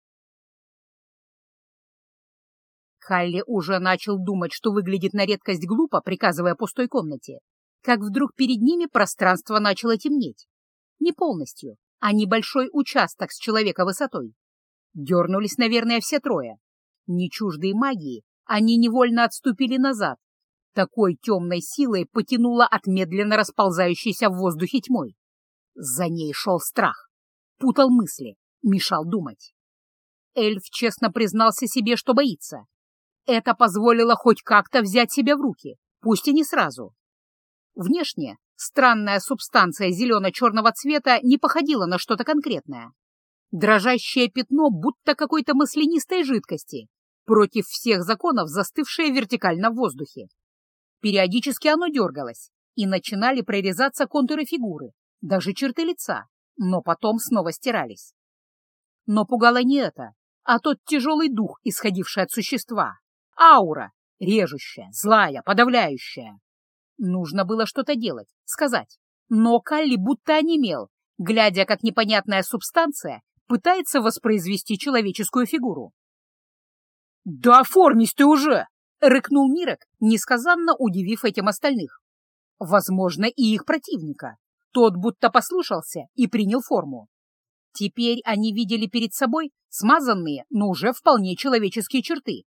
Халли уже начал думать, что выглядит на редкость глупо, приказывая пустой комнате, как вдруг перед ними пространство начало темнеть. Не полностью, а небольшой участок с человека высотой. Дернулись, наверное, все трое. Не чуждые магии, они невольно отступили назад, Такой темной силой потянуло от медленно расползающейся в воздухе тьмой. За ней шел страх, путал мысли, мешал думать. Эльф честно признался себе, что боится. Это позволило хоть как-то взять себя в руки, пусть и не сразу. Внешне странная субстанция зелено-черного цвета не походила на что-то конкретное. Дрожащее пятно, будто какой-то маслянистой жидкости, против всех законов застывшее вертикально в воздухе. Периодически оно дергалось, и начинали прорезаться контуры фигуры, даже черты лица, но потом снова стирались. Но пугало не это, а тот тяжелый дух, исходивший от существа. Аура, режущая, злая, подавляющая. Нужно было что-то делать, сказать. Но Калли будто онемел, глядя, как непонятная субстанция пытается воспроизвести человеческую фигуру. «Да оформись ты уже!» — рыкнул Мирок, несказанно удивив этим остальных. Возможно, и их противника. Тот будто послушался и принял форму. Теперь они видели перед собой смазанные, но уже вполне человеческие черты.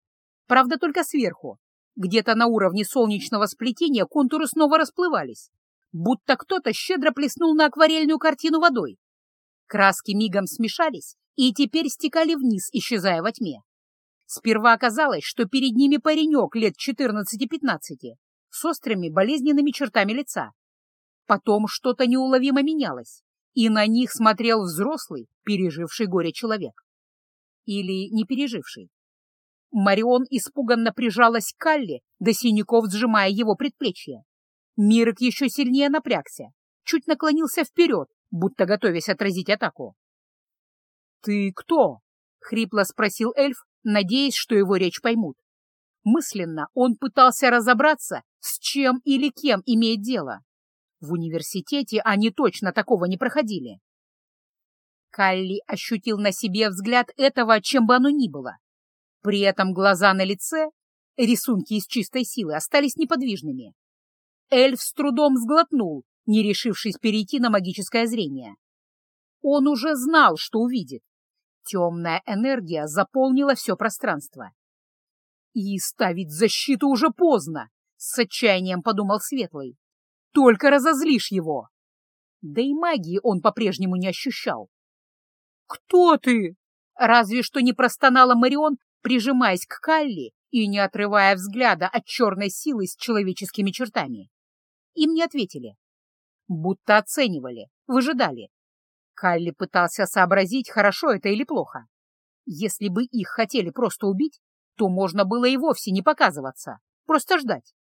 Правда, только сверху. Где-то на уровне солнечного сплетения контуры снова расплывались, будто кто-то щедро плеснул на акварельную картину водой. Краски мигом смешались и теперь стекали вниз, исчезая во тьме. Сперва оказалось, что перед ними паренек лет 14-15 с острыми болезненными чертами лица. Потом что-то неуловимо менялось, и на них смотрел взрослый, переживший горе человек. Или не переживший. Марион испуганно прижалась к Калли, до синяков сжимая его предплечье. Мирок еще сильнее напрягся, чуть наклонился вперед, будто готовясь отразить атаку. «Ты кто?» — хрипло спросил эльф, надеясь, что его речь поймут. Мысленно он пытался разобраться, с чем или кем имеет дело. В университете они точно такого не проходили. Калли ощутил на себе взгляд этого, чем бы оно ни было. При этом глаза на лице, рисунки из чистой силы, остались неподвижными. Эльф с трудом сглотнул, не решившись перейти на магическое зрение. Он уже знал, что увидит. Темная энергия заполнила все пространство. «И ставить защиту уже поздно!» — с отчаянием подумал Светлый. «Только разозлишь его!» Да и магии он по-прежнему не ощущал. «Кто ты?» Разве что не простонала Марион, прижимаясь к Калли и не отрывая взгляда от черной силы с человеческими чертами. Им не ответили будто оценивали, выжидали. Калли пытался сообразить, хорошо это или плохо. Если бы их хотели просто убить, то можно было и вовсе не показываться, просто ждать.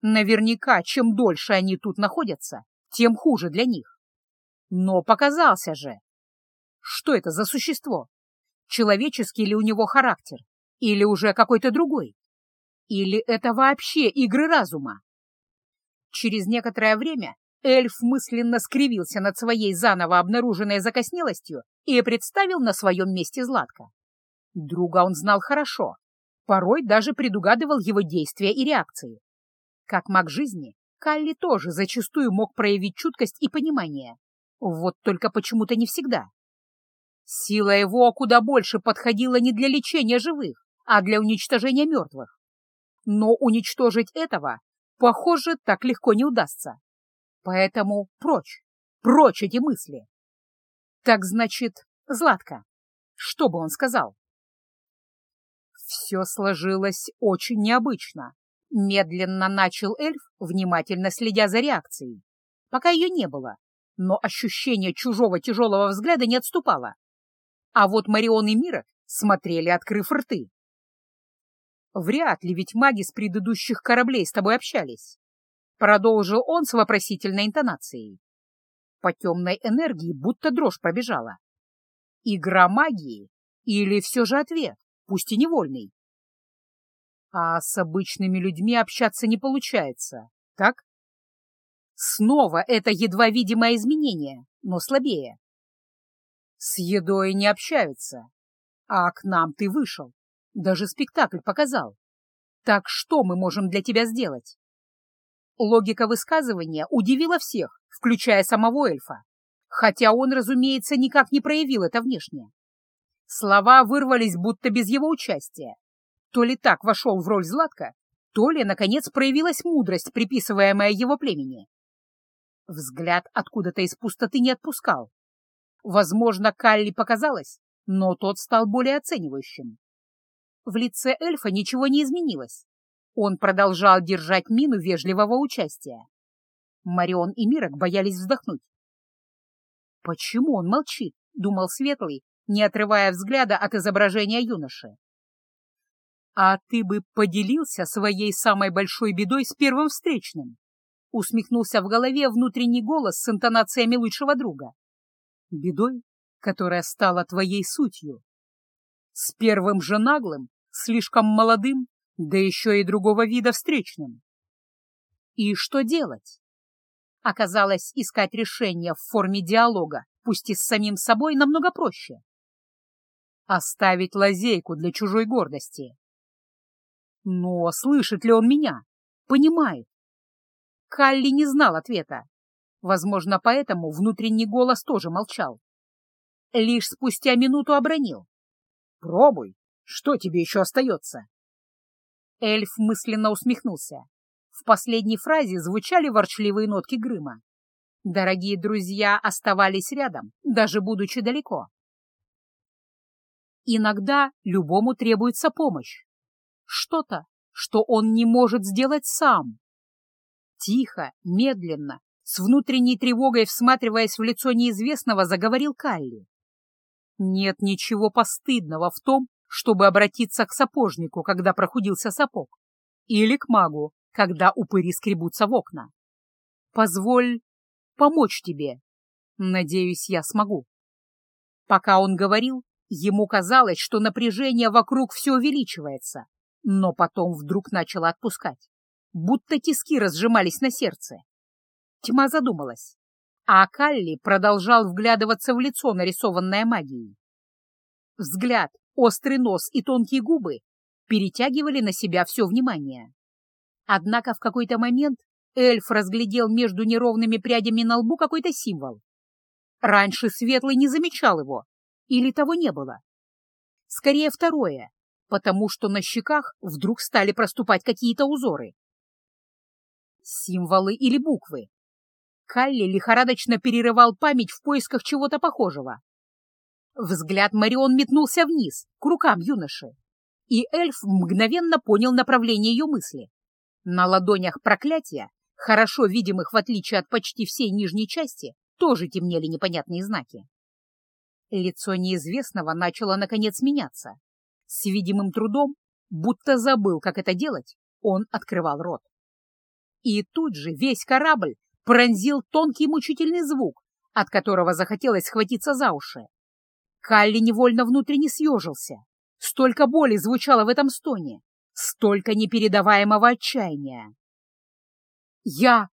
Наверняка, чем дольше они тут находятся, тем хуже для них. Но показался же. Что это за существо? Человеческий ли у него характер? Или уже какой-то другой? Или это вообще игры разума? Через некоторое время Эльф мысленно скривился над своей заново обнаруженной закоснелостью и представил на своем месте Златка. Друга он знал хорошо, порой даже предугадывал его действия и реакции. Как маг жизни, Калли тоже зачастую мог проявить чуткость и понимание. Вот только почему-то не всегда. Сила его куда больше подходила не для лечения живых, а для уничтожения мертвых. Но уничтожить этого, похоже, так легко не удастся. Поэтому прочь, прочь эти мысли. Так значит, Златка, что бы он сказал? Все сложилось очень необычно. Медленно начал эльф, внимательно следя за реакцией. Пока ее не было, но ощущение чужого тяжелого взгляда не отступало. А вот Марион и Мира смотрели, открыв рты. Вряд ли ведь маги с предыдущих кораблей с тобой общались. Продолжил он с вопросительной интонацией. По темной энергии будто дрожь пробежала. Игра магии или все же ответ, пусть и невольный? А с обычными людьми общаться не получается, так? Снова это едва видимое изменение, но слабее. С едой не общаются, а к нам ты вышел, даже спектакль показал. Так что мы можем для тебя сделать? Логика высказывания удивила всех, включая самого эльфа, хотя он, разумеется, никак не проявил это внешне. Слова вырвались будто без его участия. То ли так вошел в роль Златка, то ли, наконец, проявилась мудрость, приписываемая его племени. Взгляд откуда-то из пустоты не отпускал. Возможно, Калли показалось, но тот стал более оценивающим. В лице эльфа ничего не изменилось. Он продолжал держать мину вежливого участия. Марион и Мирок боялись вздохнуть. «Почему он молчит?» — думал Светлый, не отрывая взгляда от изображения юноши. «А ты бы поделился своей самой большой бедой с первым встречным?» — усмехнулся в голове внутренний голос с интонациями лучшего друга. «Бедой, которая стала твоей сутью. С первым же наглым, слишком молодым, да еще и другого вида встречным. И что делать? Оказалось, искать решение в форме диалога, пусть и с самим собой, намного проще. Оставить лазейку для чужой гордости. Но слышит ли он меня? Понимает. Калли не знал ответа. Возможно, поэтому внутренний голос тоже молчал. Лишь спустя минуту обронил. «Пробуй, что тебе еще остается?» Эльф мысленно усмехнулся. В последней фразе звучали ворчливые нотки Грыма. Дорогие друзья оставались рядом, даже будучи далеко. Иногда любому требуется помощь. Что-то, что он не может сделать сам. Тихо, медленно, с внутренней тревогой всматриваясь в лицо неизвестного, заговорил Калли. Нет ничего постыдного в том, чтобы обратиться к сапожнику, когда прохудился сапог, или к магу, когда упыри скребутся в окна. Позволь помочь тебе. Надеюсь, я смогу. Пока он говорил, ему казалось, что напряжение вокруг все увеличивается, но потом вдруг начало отпускать, будто тиски разжимались на сердце. Тьма задумалась, а Калли продолжал вглядываться в лицо, нарисованное магией. Взгляд, острый нос и тонкие губы перетягивали на себя все внимание. Однако в какой-то момент эльф разглядел между неровными прядями на лбу какой-то символ. Раньше Светлый не замечал его, или того не было. Скорее второе, потому что на щеках вдруг стали проступать какие-то узоры. Символы или буквы. Калли лихорадочно перерывал память в поисках чего-то похожего. Взгляд Марион метнулся вниз, к рукам юноши, и эльф мгновенно понял направление ее мысли. На ладонях проклятия, хорошо видимых в отличие от почти всей нижней части, тоже темнели непонятные знаки. Лицо неизвестного начало, наконец, меняться. С видимым трудом, будто забыл, как это делать, он открывал рот. И тут же весь корабль пронзил тонкий мучительный звук, от которого захотелось схватиться за уши. Калли невольно внутренне съежился. Столько боли звучало в этом стоне, столько непередаваемого отчаяния. «Я!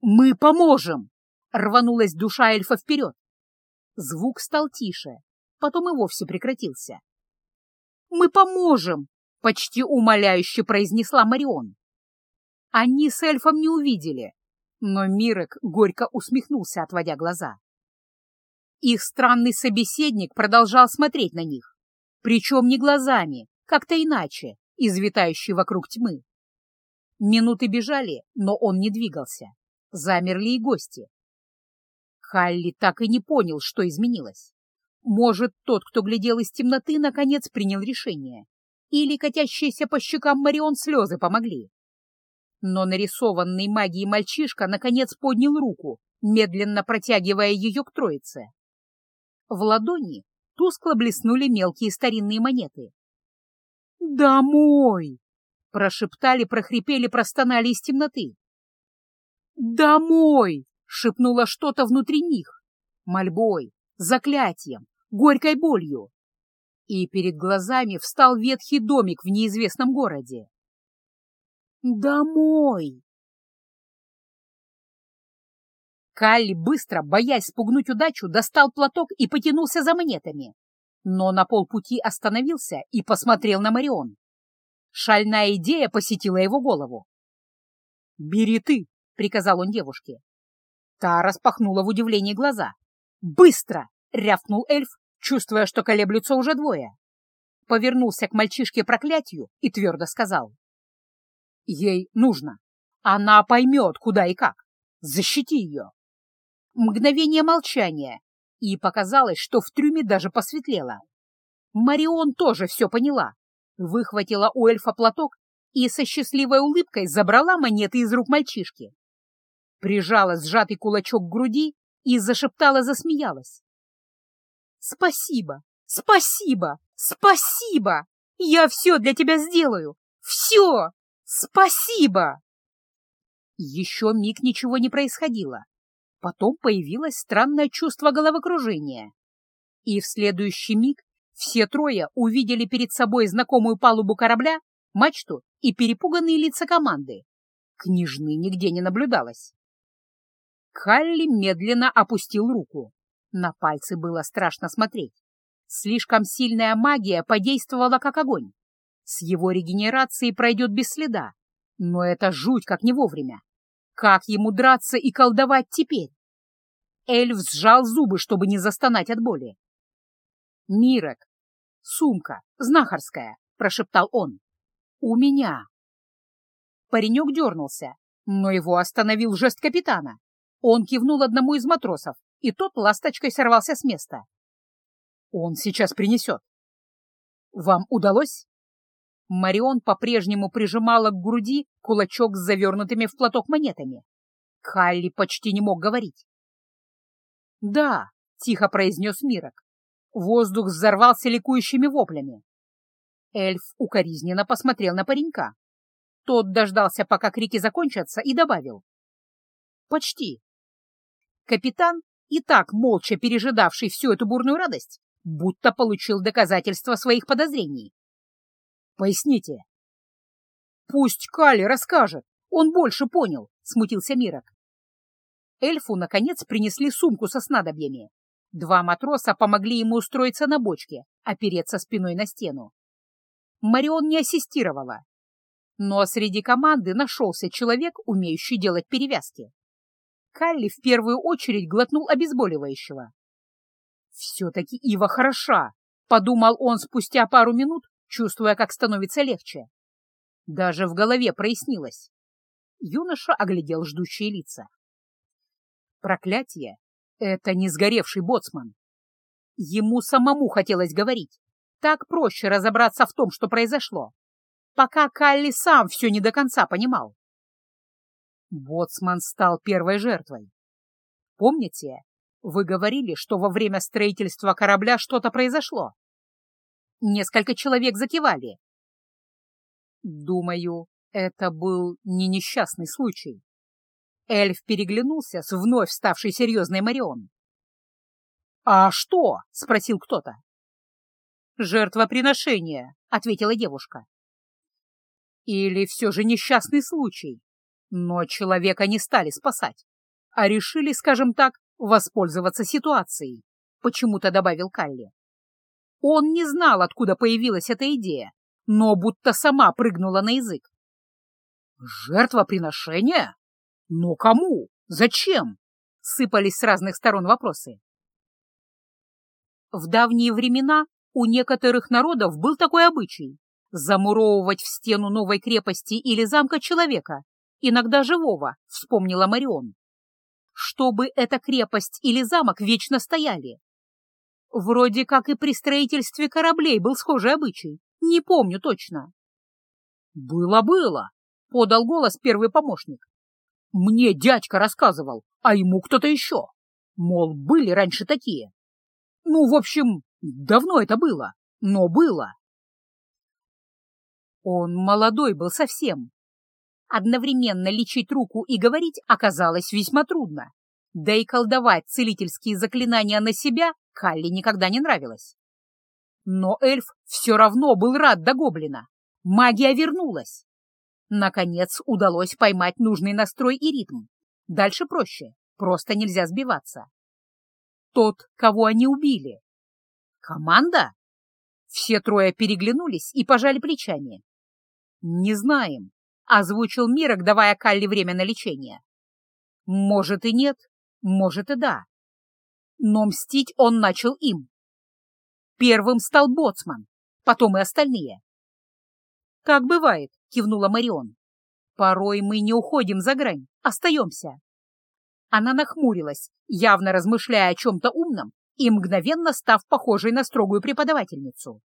Мы поможем!» — рванулась душа эльфа вперед. Звук стал тише, потом и вовсе прекратился. «Мы поможем!» — почти умоляюще произнесла Марион. Они с эльфом не увидели, но Мирек горько усмехнулся, отводя глаза. Их странный собеседник продолжал смотреть на них, причем не глазами, как-то иначе, извитающий вокруг тьмы. Минуты бежали, но он не двигался. Замерли и гости. Халли так и не понял, что изменилось. Может, тот, кто глядел из темноты, наконец принял решение. Или катящиеся по щекам Марион слезы помогли. Но нарисованный магией мальчишка наконец поднял руку, медленно протягивая ее к троице. В ладони тускло блеснули мелкие старинные монеты. «Домой!» — прошептали, прохрипели, простонали из темноты. «Домой!» — шепнуло что-то внутри них, мольбой, заклятием, горькой болью. И перед глазами встал ветхий домик в неизвестном городе. «Домой!» Калли быстро, боясь спугнуть удачу, достал платок и потянулся за монетами. Но на полпути остановился и посмотрел на Марион. Шальная идея посетила его голову. «Бери ты!» — приказал он девушке. Та распахнула в удивлении глаза. «Быстро!» — рявкнул эльф, чувствуя, что колеблются уже двое. Повернулся к мальчишке проклятию и твердо сказал. Ей нужно. Она поймет, куда и как. Защити ее. Мгновение молчания, и показалось, что в трюме даже посветлело. Марион тоже все поняла. Выхватила у эльфа платок и со счастливой улыбкой забрала монеты из рук мальчишки. Прижала сжатый кулачок к груди и зашептала, засмеялась. «Спасибо! Спасибо! Спасибо! Я все для тебя сделаю! Все! Спасибо!» Еще миг ничего не происходило. Потом появилось странное чувство головокружения. И в следующий миг все трое увидели перед собой знакомую палубу корабля, мачту и перепуганные лица команды. Княжны нигде не наблюдалось. Калли медленно опустил руку. На пальцы было страшно смотреть. Слишком сильная магия подействовала как огонь. С его регенерацией пройдет без следа. Но это жуть как не вовремя. Как ему драться и колдовать теперь? Эльф сжал зубы, чтобы не застонать от боли. «Мирок! Сумка! Знахарская!» — прошептал он. «У меня!» Паренек дернулся, но его остановил жест капитана. Он кивнул одному из матросов, и тот ласточкой сорвался с места. «Он сейчас принесет!» «Вам удалось?» Марион по-прежнему прижимала к груди кулачок с завернутыми в платок монетами. Халли почти не мог говорить. «Да», — тихо произнес Мирок. Воздух взорвался ликующими воплями. Эльф укоризненно посмотрел на паренька. Тот дождался, пока крики закончатся, и добавил. «Почти». Капитан, и так молча пережидавший всю эту бурную радость, будто получил доказательства своих подозрений. «Поясните». «Пусть Кали расскажет, он больше понял», — смутился Мирок. Эльфу, наконец, принесли сумку со снадобьями. Два матроса помогли ему устроиться на бочке, опереться спиной на стену. Марион не ассистировала. Но среди команды нашелся человек, умеющий делать перевязки. Калли в первую очередь глотнул обезболивающего. «Все-таки Ива хороша», — подумал он спустя пару минут, чувствуя, как становится легче. Даже в голове прояснилось. Юноша оглядел ждущие лица. Проклятие — это не сгоревший боцман. Ему самому хотелось говорить. Так проще разобраться в том, что произошло, пока Калли сам все не до конца понимал. Боцман стал первой жертвой. Помните, вы говорили, что во время строительства корабля что-то произошло? Несколько человек закивали. Думаю, это был не несчастный случай. Эльф переглянулся с вновь ставшей серьезной Марион. «А что?» — спросил кто-то. «Жертвоприношение», — ответила девушка. «Или все же несчастный случай. Но человека не стали спасать, а решили, скажем так, воспользоваться ситуацией», — почему-то добавил Калли. Он не знал, откуда появилась эта идея, но будто сама прыгнула на язык. «Жертвоприношение?» Но кому? Зачем? Сыпались с разных сторон вопросы. В давние времена у некоторых народов был такой обычай — замуровывать в стену новой крепости или замка человека, иногда живого, вспомнила Марион. Чтобы эта крепость или замок вечно стояли. Вроде как и при строительстве кораблей был схожий обычай, не помню точно. «Было-было», — подал голос первый помощник. Мне дядька рассказывал, а ему кто-то еще. Мол, были раньше такие. Ну, в общем, давно это было, но было. Он молодой был совсем. Одновременно лечить руку и говорить оказалось весьма трудно. Да и колдовать целительские заклинания на себя Калли никогда не нравилось. Но эльф все равно был рад до гоблина. Магия вернулась. Наконец удалось поймать нужный настрой и ритм. Дальше проще, просто нельзя сбиваться. Тот, кого они убили. Команда? Все трое переглянулись и пожали плечами. «Не знаем», — озвучил Мирок, давая Калли время на лечение. «Может и нет, может и да. Но мстить он начал им. Первым стал Боцман, потом и остальные. «Так бывает», — кивнула Марион. Порой мы не уходим за грань, остаемся. Она нахмурилась, явно размышляя о чем-то умном и мгновенно став похожей на строгую преподавательницу.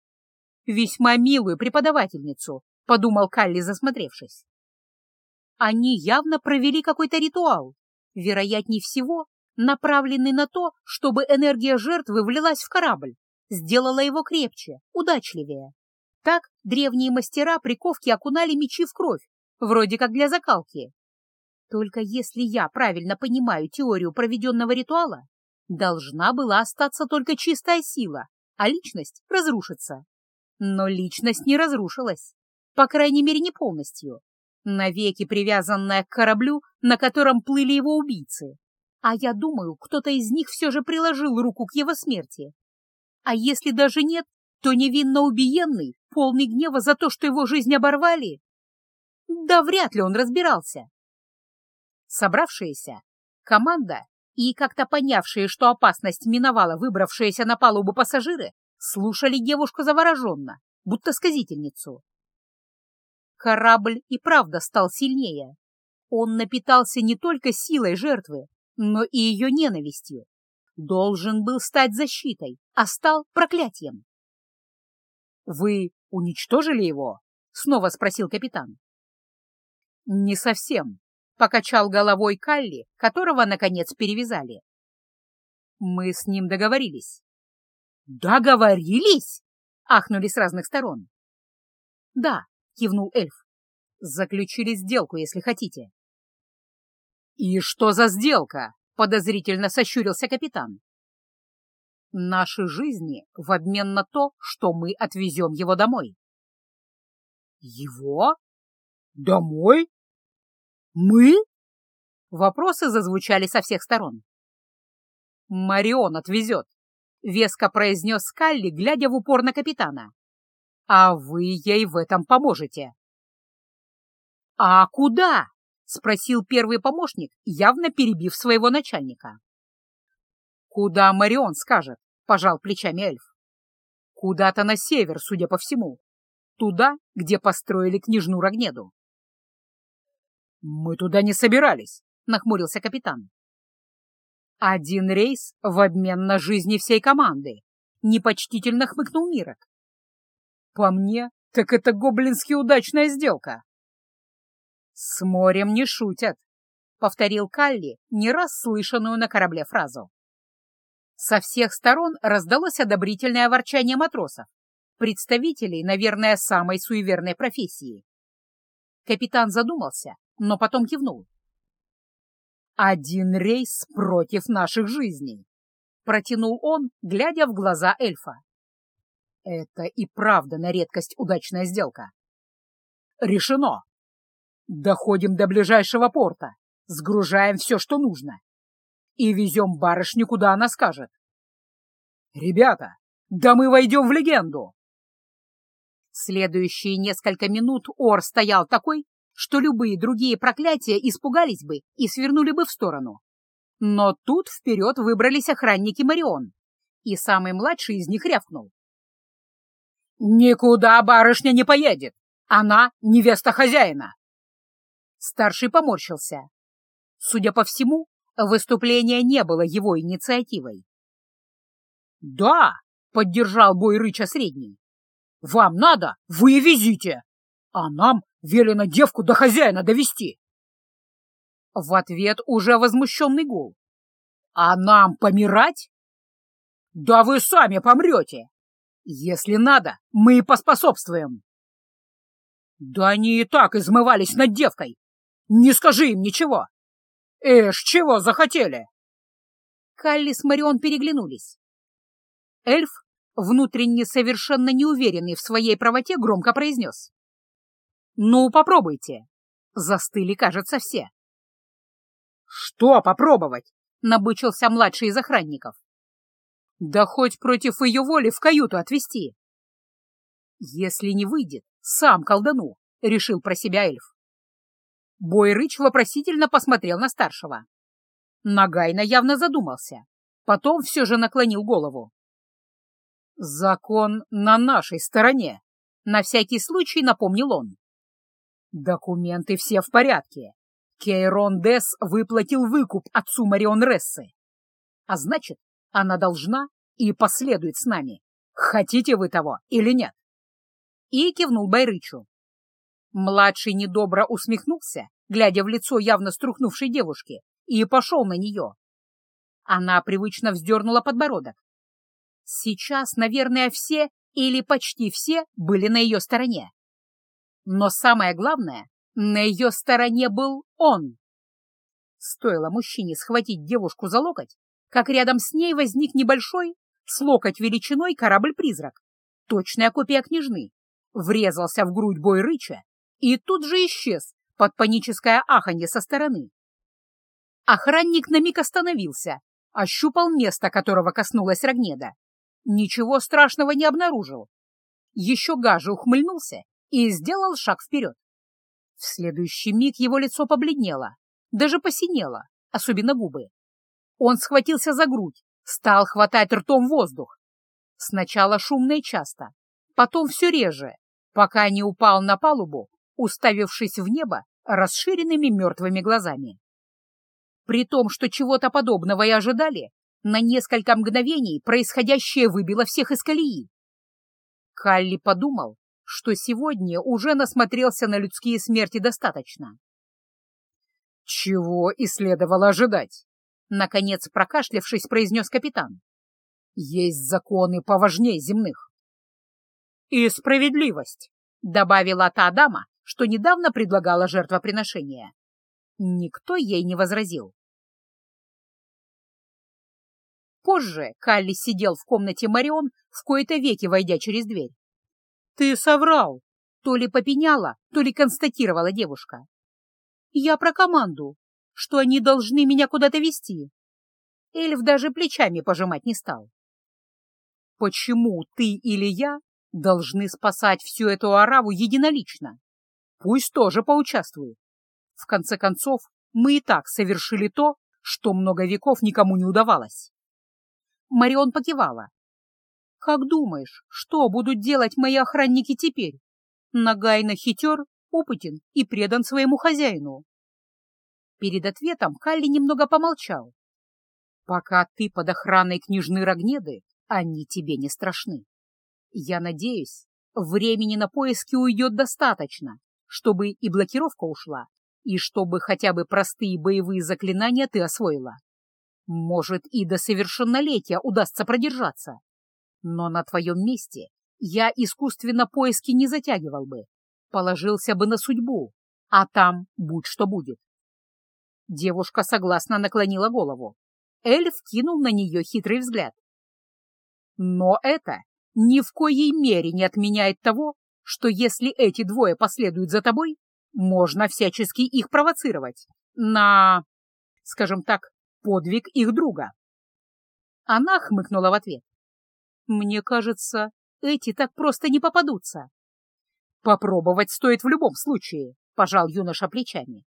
«Весьма милую преподавательницу», — подумал Калли, засмотревшись. Они явно провели какой-то ритуал, вероятнее всего, направленный на то, чтобы энергия жертвы влилась в корабль, сделала его крепче, удачливее. Так древние мастера приковки окунали мечи в кровь, вроде как для закалки. Только если я правильно понимаю теорию проведенного ритуала, должна была остаться только чистая сила, а личность разрушится. Но личность не разрушилась, по крайней мере не полностью, навеки привязанная к кораблю, на котором плыли его убийцы. А я думаю, кто-то из них все же приложил руку к его смерти. А если даже нет, то невинно убиенный, полный гнева за то, что его жизнь оборвали? Да вряд ли он разбирался. Собравшиеся, команда и как-то понявшие, что опасность миновала выбравшиеся на палубу пассажиры, слушали девушку завороженно, будто сказительницу. Корабль и правда стал сильнее. Он напитался не только силой жертвы, но и ее ненавистью. Должен был стать защитой, а стал проклятием. «Вы уничтожили его?» — снова спросил капитан. «Не совсем», — покачал головой Калли, которого, наконец, перевязали. «Мы с ним договорились». «Договорились?» — ахнули с разных сторон. «Да», — кивнул эльф. «Заключили сделку, если хотите». «И что за сделка?» — подозрительно сощурился капитан. «Наши жизни в обмен на то, что мы отвезем его домой». «Его? Домой? Мы?» Вопросы зазвучали со всех сторон. «Марион отвезет», — веско произнес Скалли, глядя в упор на капитана. «А вы ей в этом поможете». «А куда?» — спросил первый помощник, явно перебив своего начальника. «Куда Марион скажет?» — пожал плечами эльф. «Куда-то на север, судя по всему. Туда, где построили княжну Рогнеду». «Мы туда не собирались», — нахмурился капитан. «Один рейс в обмен на жизни всей команды», — непочтительно хмыкнул Мирок. «По мне, так это гоблински удачная сделка». «С морем не шутят», — повторил Калли не раз слышанную на корабле фразу. Со всех сторон раздалось одобрительное ворчание матросов, представителей, наверное, самой суеверной профессии. Капитан задумался, но потом кивнул. «Один рейс против наших жизней», — протянул он, глядя в глаза эльфа. «Это и правда на редкость удачная сделка». «Решено!» Доходим до ближайшего порта, сгружаем все, что нужно, и везем барышню, куда она скажет. Ребята, да мы войдем в легенду! Следующие несколько минут Ор стоял такой, что любые другие проклятия испугались бы и свернули бы в сторону. Но тут вперед выбрались охранники Марион, и самый младший из них рявкнул. «Никуда барышня не поедет! Она невеста хозяина!» Старший поморщился. Судя по всему, выступление не было его инициативой. «Да!» — поддержал бой Рыча Средний. «Вам надо, вы везите, а нам велено девку до хозяина довести. В ответ уже возмущенный гул. «А нам помирать?» «Да вы сами помрете! Если надо, мы и поспособствуем!» «Да они и так измывались над девкой! Не скажи им ничего! Эш, чего захотели?» Калли с Марион переглянулись. Эльф, внутренне совершенно неуверенный в своей правоте, громко произнес. «Ну, попробуйте!» Застыли, кажется, все. «Что попробовать?» — набычился младший из охранников. «Да хоть против ее воли в каюту отвезти!» «Если не выйдет, сам колдану», — решил про себя эльф. Бойрыч вопросительно посмотрел на старшего. Нагайна явно задумался, потом все же наклонил голову. «Закон на нашей стороне», — на всякий случай напомнил он. Документы все в порядке. Кейрон Дес выплатил выкуп отцу Марион Рессы. А значит, она должна и последует с нами. Хотите вы того или нет? И кивнул Байрычу. Младший недобро усмехнулся, глядя в лицо явно струхнувшей девушки, и пошел на нее. Она привычно вздернула подбородок. Сейчас, наверное, все или почти все были на ее стороне. Но самое главное, на ее стороне был он. Стоило мужчине схватить девушку за локоть, как рядом с ней возник небольшой, с локоть величиной корабль-призрак, точная копия княжны, врезался в грудь бой рыча и тут же исчез под паническое аханье со стороны. Охранник на миг остановился, ощупал место, которого коснулась Рогнеда. Ничего страшного не обнаружил. Еще гаже ухмыльнулся и сделал шаг вперед. В следующий миг его лицо побледнело, даже посинело, особенно губы. Он схватился за грудь, стал хватать ртом воздух. Сначала шумно и часто, потом все реже, пока не упал на палубу, уставившись в небо расширенными мертвыми глазами. При том, что чего-то подобного и ожидали, на несколько мгновений происходящее выбило всех из колеи. Калли подумал, что сегодня уже насмотрелся на людские смерти достаточно. «Чего и следовало ожидать?» — наконец прокашлявшись, произнес капитан. «Есть законы поважнее земных». «И справедливость», — добавила та дама, что недавно предлагала жертвоприношение. Никто ей не возразил. Позже Калли сидел в комнате Марион, в кои-то веки войдя через дверь. «Ты соврал!» — то ли попеняла, то ли констатировала девушка. «Я про команду, что они должны меня куда-то вести». Эльф даже плечами пожимать не стал. «Почему ты или я должны спасать всю эту ораву единолично? Пусть тоже поучаствуют. В конце концов, мы и так совершили то, что много веков никому не удавалось». Марион покивала, как думаешь, что будут делать мои охранники теперь? Нагайно хитер, опытен и предан своему хозяину. Перед ответом Калли немного помолчал. Пока ты под охраной княжны Рогнеды, они тебе не страшны. Я надеюсь, времени на поиски уйдет достаточно, чтобы и блокировка ушла, и чтобы хотя бы простые боевые заклинания ты освоила. Может, и до совершеннолетия удастся продержаться. Но на твоем месте я искусственно поиски не затягивал бы, положился бы на судьбу, а там будь что будет. Девушка согласно наклонила голову. Эльф кинул на нее хитрый взгляд. Но это ни в коей мере не отменяет того, что если эти двое последуют за тобой, можно всячески их провоцировать на, скажем так, подвиг их друга. Она хмыкнула в ответ. Мне кажется, эти так просто не попадутся. Попробовать стоит в любом случае, пожал юноша плечами.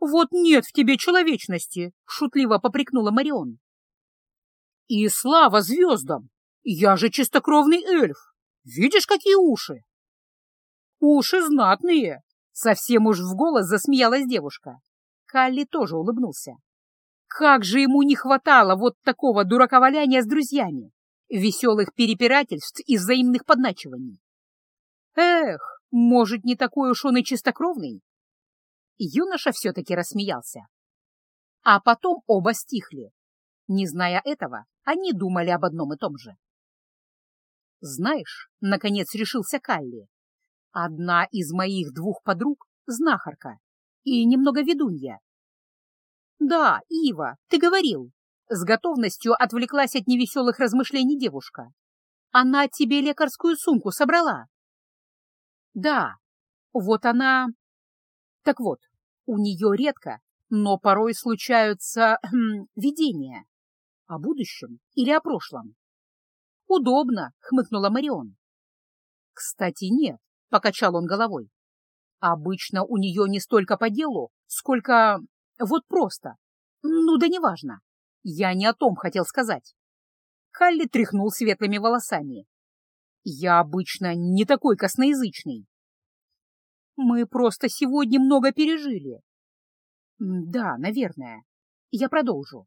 Вот нет в тебе человечности, шутливо попрекнула Марион. И слава звездам! Я же чистокровный эльф. Видишь, какие уши? Уши знатные, совсем уж в голос засмеялась девушка. Калли тоже улыбнулся. Как же ему не хватало вот такого дураковаляния с друзьями! веселых перепирательств и взаимных подначиваний. Эх, может, не такой уж он и чистокровный? Юноша все-таки рассмеялся. А потом оба стихли. Не зная этого, они думали об одном и том же. «Знаешь», — наконец решился Калли, — «одна из моих двух подруг — знахарка и немного ведунья». «Да, Ива, ты говорил», с готовностью отвлеклась от невеселых размышлений девушка. «Она тебе лекарскую сумку собрала?» «Да, вот она...» «Так вот, у нее редко, но порой случаются видения. О будущем или о прошлом?» «Удобно», — хмыкнула Марион. «Кстати, нет», — покачал он головой. «Обычно у нее не столько по делу, сколько... вот просто. Ну да неважно. Я не о том хотел сказать. Халли тряхнул светлыми волосами. Я обычно не такой косноязычный. Мы просто сегодня много пережили. Да, наверное. Я продолжу.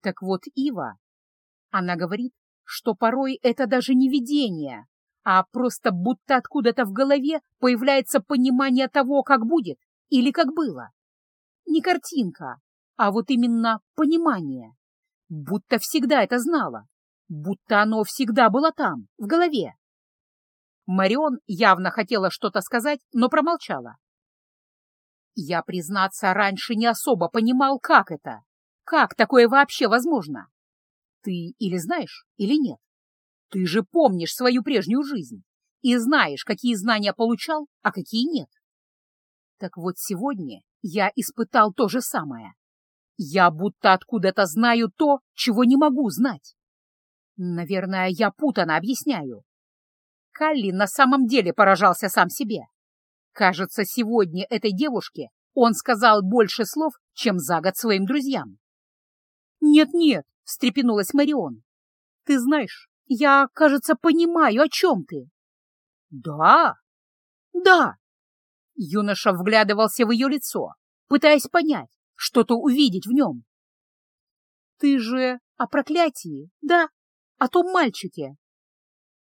Так вот, Ива, она говорит, что порой это даже не видение, а просто будто откуда-то в голове появляется понимание того, как будет или как было. Не картинка, а вот именно понимание. Будто всегда это знала, будто оно всегда было там, в голове. Марион явно хотела что-то сказать, но промолчала. Я, признаться, раньше не особо понимал, как это. Как такое вообще возможно? Ты или знаешь, или нет. Ты же помнишь свою прежнюю жизнь и знаешь, какие знания получал, а какие нет. Так вот сегодня я испытал то же самое. Я будто откуда-то знаю то, чего не могу знать. Наверное, я путано объясняю. Калли на самом деле поражался сам себе. Кажется, сегодня этой девушке он сказал больше слов, чем за год своим друзьям. «Нет-нет», — встрепенулась Марион. «Ты знаешь, я, кажется, понимаю, о чем ты». «Да?» «Да». Юноша вглядывался в ее лицо, пытаясь понять, что-то увидеть в нем. «Ты же о проклятии, да? О том мальчике?»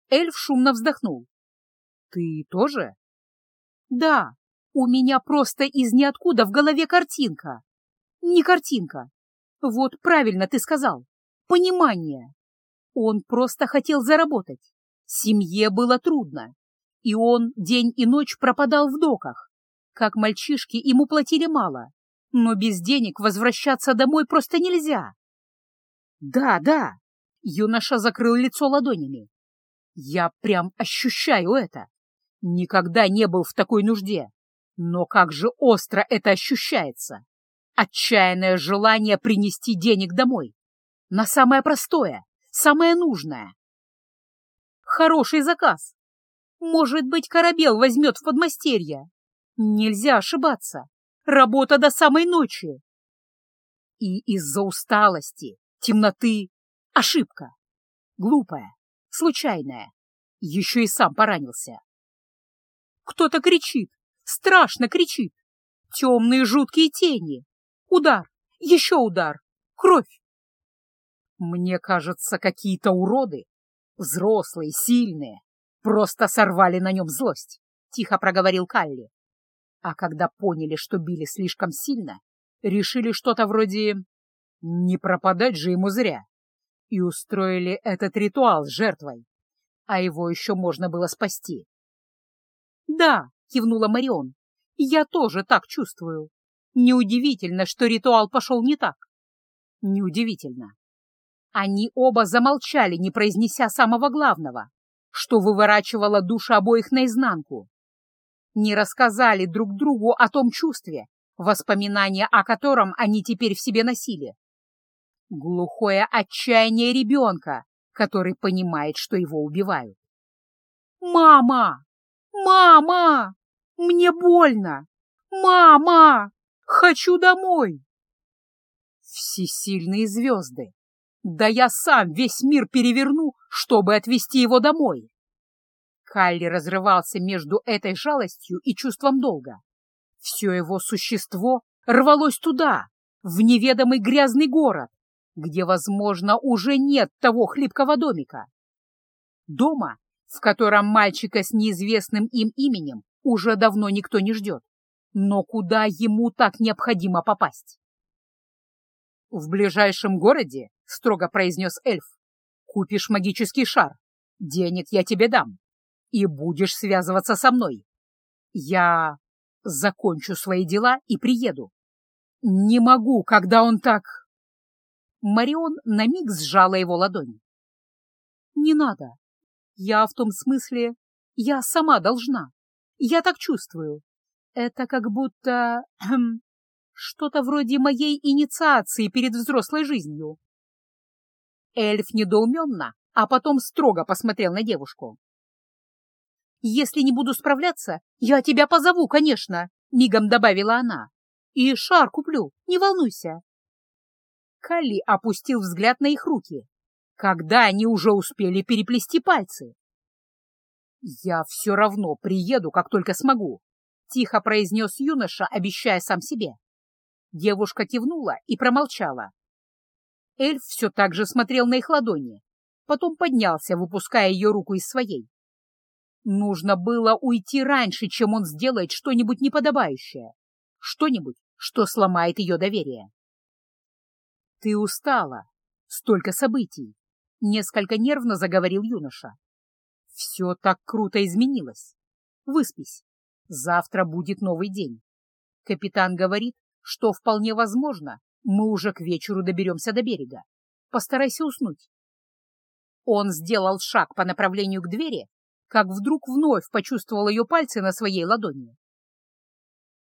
Эльф шумно вздохнул. «Ты тоже?» «Да, у меня просто из ниоткуда в голове картинка. Не картинка. Вот правильно ты сказал. Понимание. Он просто хотел заработать. Семье было трудно. И он день и ночь пропадал в доках. Как мальчишки ему платили мало. Но без денег возвращаться домой просто нельзя. Да, да. Юноша закрыл лицо ладонями. Я прям ощущаю это. Никогда не был в такой нужде. Но как же остро это ощущается. Отчаянное желание принести денег домой. На самое простое, самое нужное. Хороший заказ. Может быть, корабел возьмет в подмастерье. Нельзя ошибаться. Работа до самой ночи. И из-за усталости, темноты, ошибка. Глупая, случайная. Еще и сам поранился. Кто-то кричит, страшно кричит. Темные жуткие тени. Удар, еще удар, кровь. Мне кажется, какие-то уроды, взрослые, сильные, просто сорвали на нем злость, — тихо проговорил Калли. А когда поняли, что били слишком сильно, решили что-то вроде «не пропадать же ему зря» и устроили этот ритуал с жертвой, а его еще можно было спасти. «Да», — кивнула Марион, — «я тоже так чувствую. Неудивительно, что ритуал пошел не так. Неудивительно. Они оба замолчали, не произнеся самого главного, что выворачивало души обоих наизнанку. Не рассказали друг другу о том чувстве, воспоминания о котором они теперь в себе носили. Глухое отчаяние ребенка, который понимает, что его убивают. «Мама! Мама! Мне больно! Мама!» Хочу домой!» Всесильные звезды! Да я сам весь мир переверну, чтобы отвезти его домой! Калли разрывался между этой жалостью и чувством долга. Все его существо рвалось туда, в неведомый грязный город, где, возможно, уже нет того хлипкого домика. Дома, в котором мальчика с неизвестным им именем уже давно никто не ждет. Но куда ему так необходимо попасть? «В ближайшем городе», — строго произнес эльф, — «купишь магический шар, денег я тебе дам, и будешь связываться со мной. Я закончу свои дела и приеду. Не могу, когда он так...» Марион на миг сжала его ладонь. «Не надо. Я в том смысле, я сама должна. Я так чувствую. Это как будто... Что-то вроде моей инициации перед взрослой жизнью. Эльф недоуменно, а потом строго посмотрел на девушку. «Если не буду справляться, я тебя позову, конечно», — мигом добавила она. «И шар куплю, не волнуйся». Калли опустил взгляд на их руки. Когда они уже успели переплести пальцы? «Я все равно приеду, как только смогу», Тихо произнес юноша, обещая сам себе. Девушка кивнула и промолчала. Эльф все так же смотрел на их ладони, потом поднялся, выпуская ее руку из своей. Нужно было уйти раньше, чем он сделает что-нибудь неподобающее, что-нибудь, что сломает ее доверие. «Ты устала. Столько событий», — несколько нервно заговорил юноша. «Все так круто изменилось. Выспись. Завтра будет новый день. Капитан говорит, что вполне возможно, мы уже к вечеру доберемся до берега. Постарайся уснуть. Он сделал шаг по направлению к двери, как вдруг вновь почувствовал ее пальцы на своей ладони.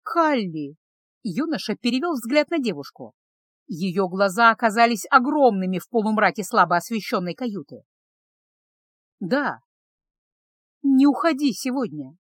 «Калли!» — юноша перевел взгляд на девушку. Ее глаза оказались огромными в полумраке слабо освещенной каюты. «Да. Не уходи сегодня.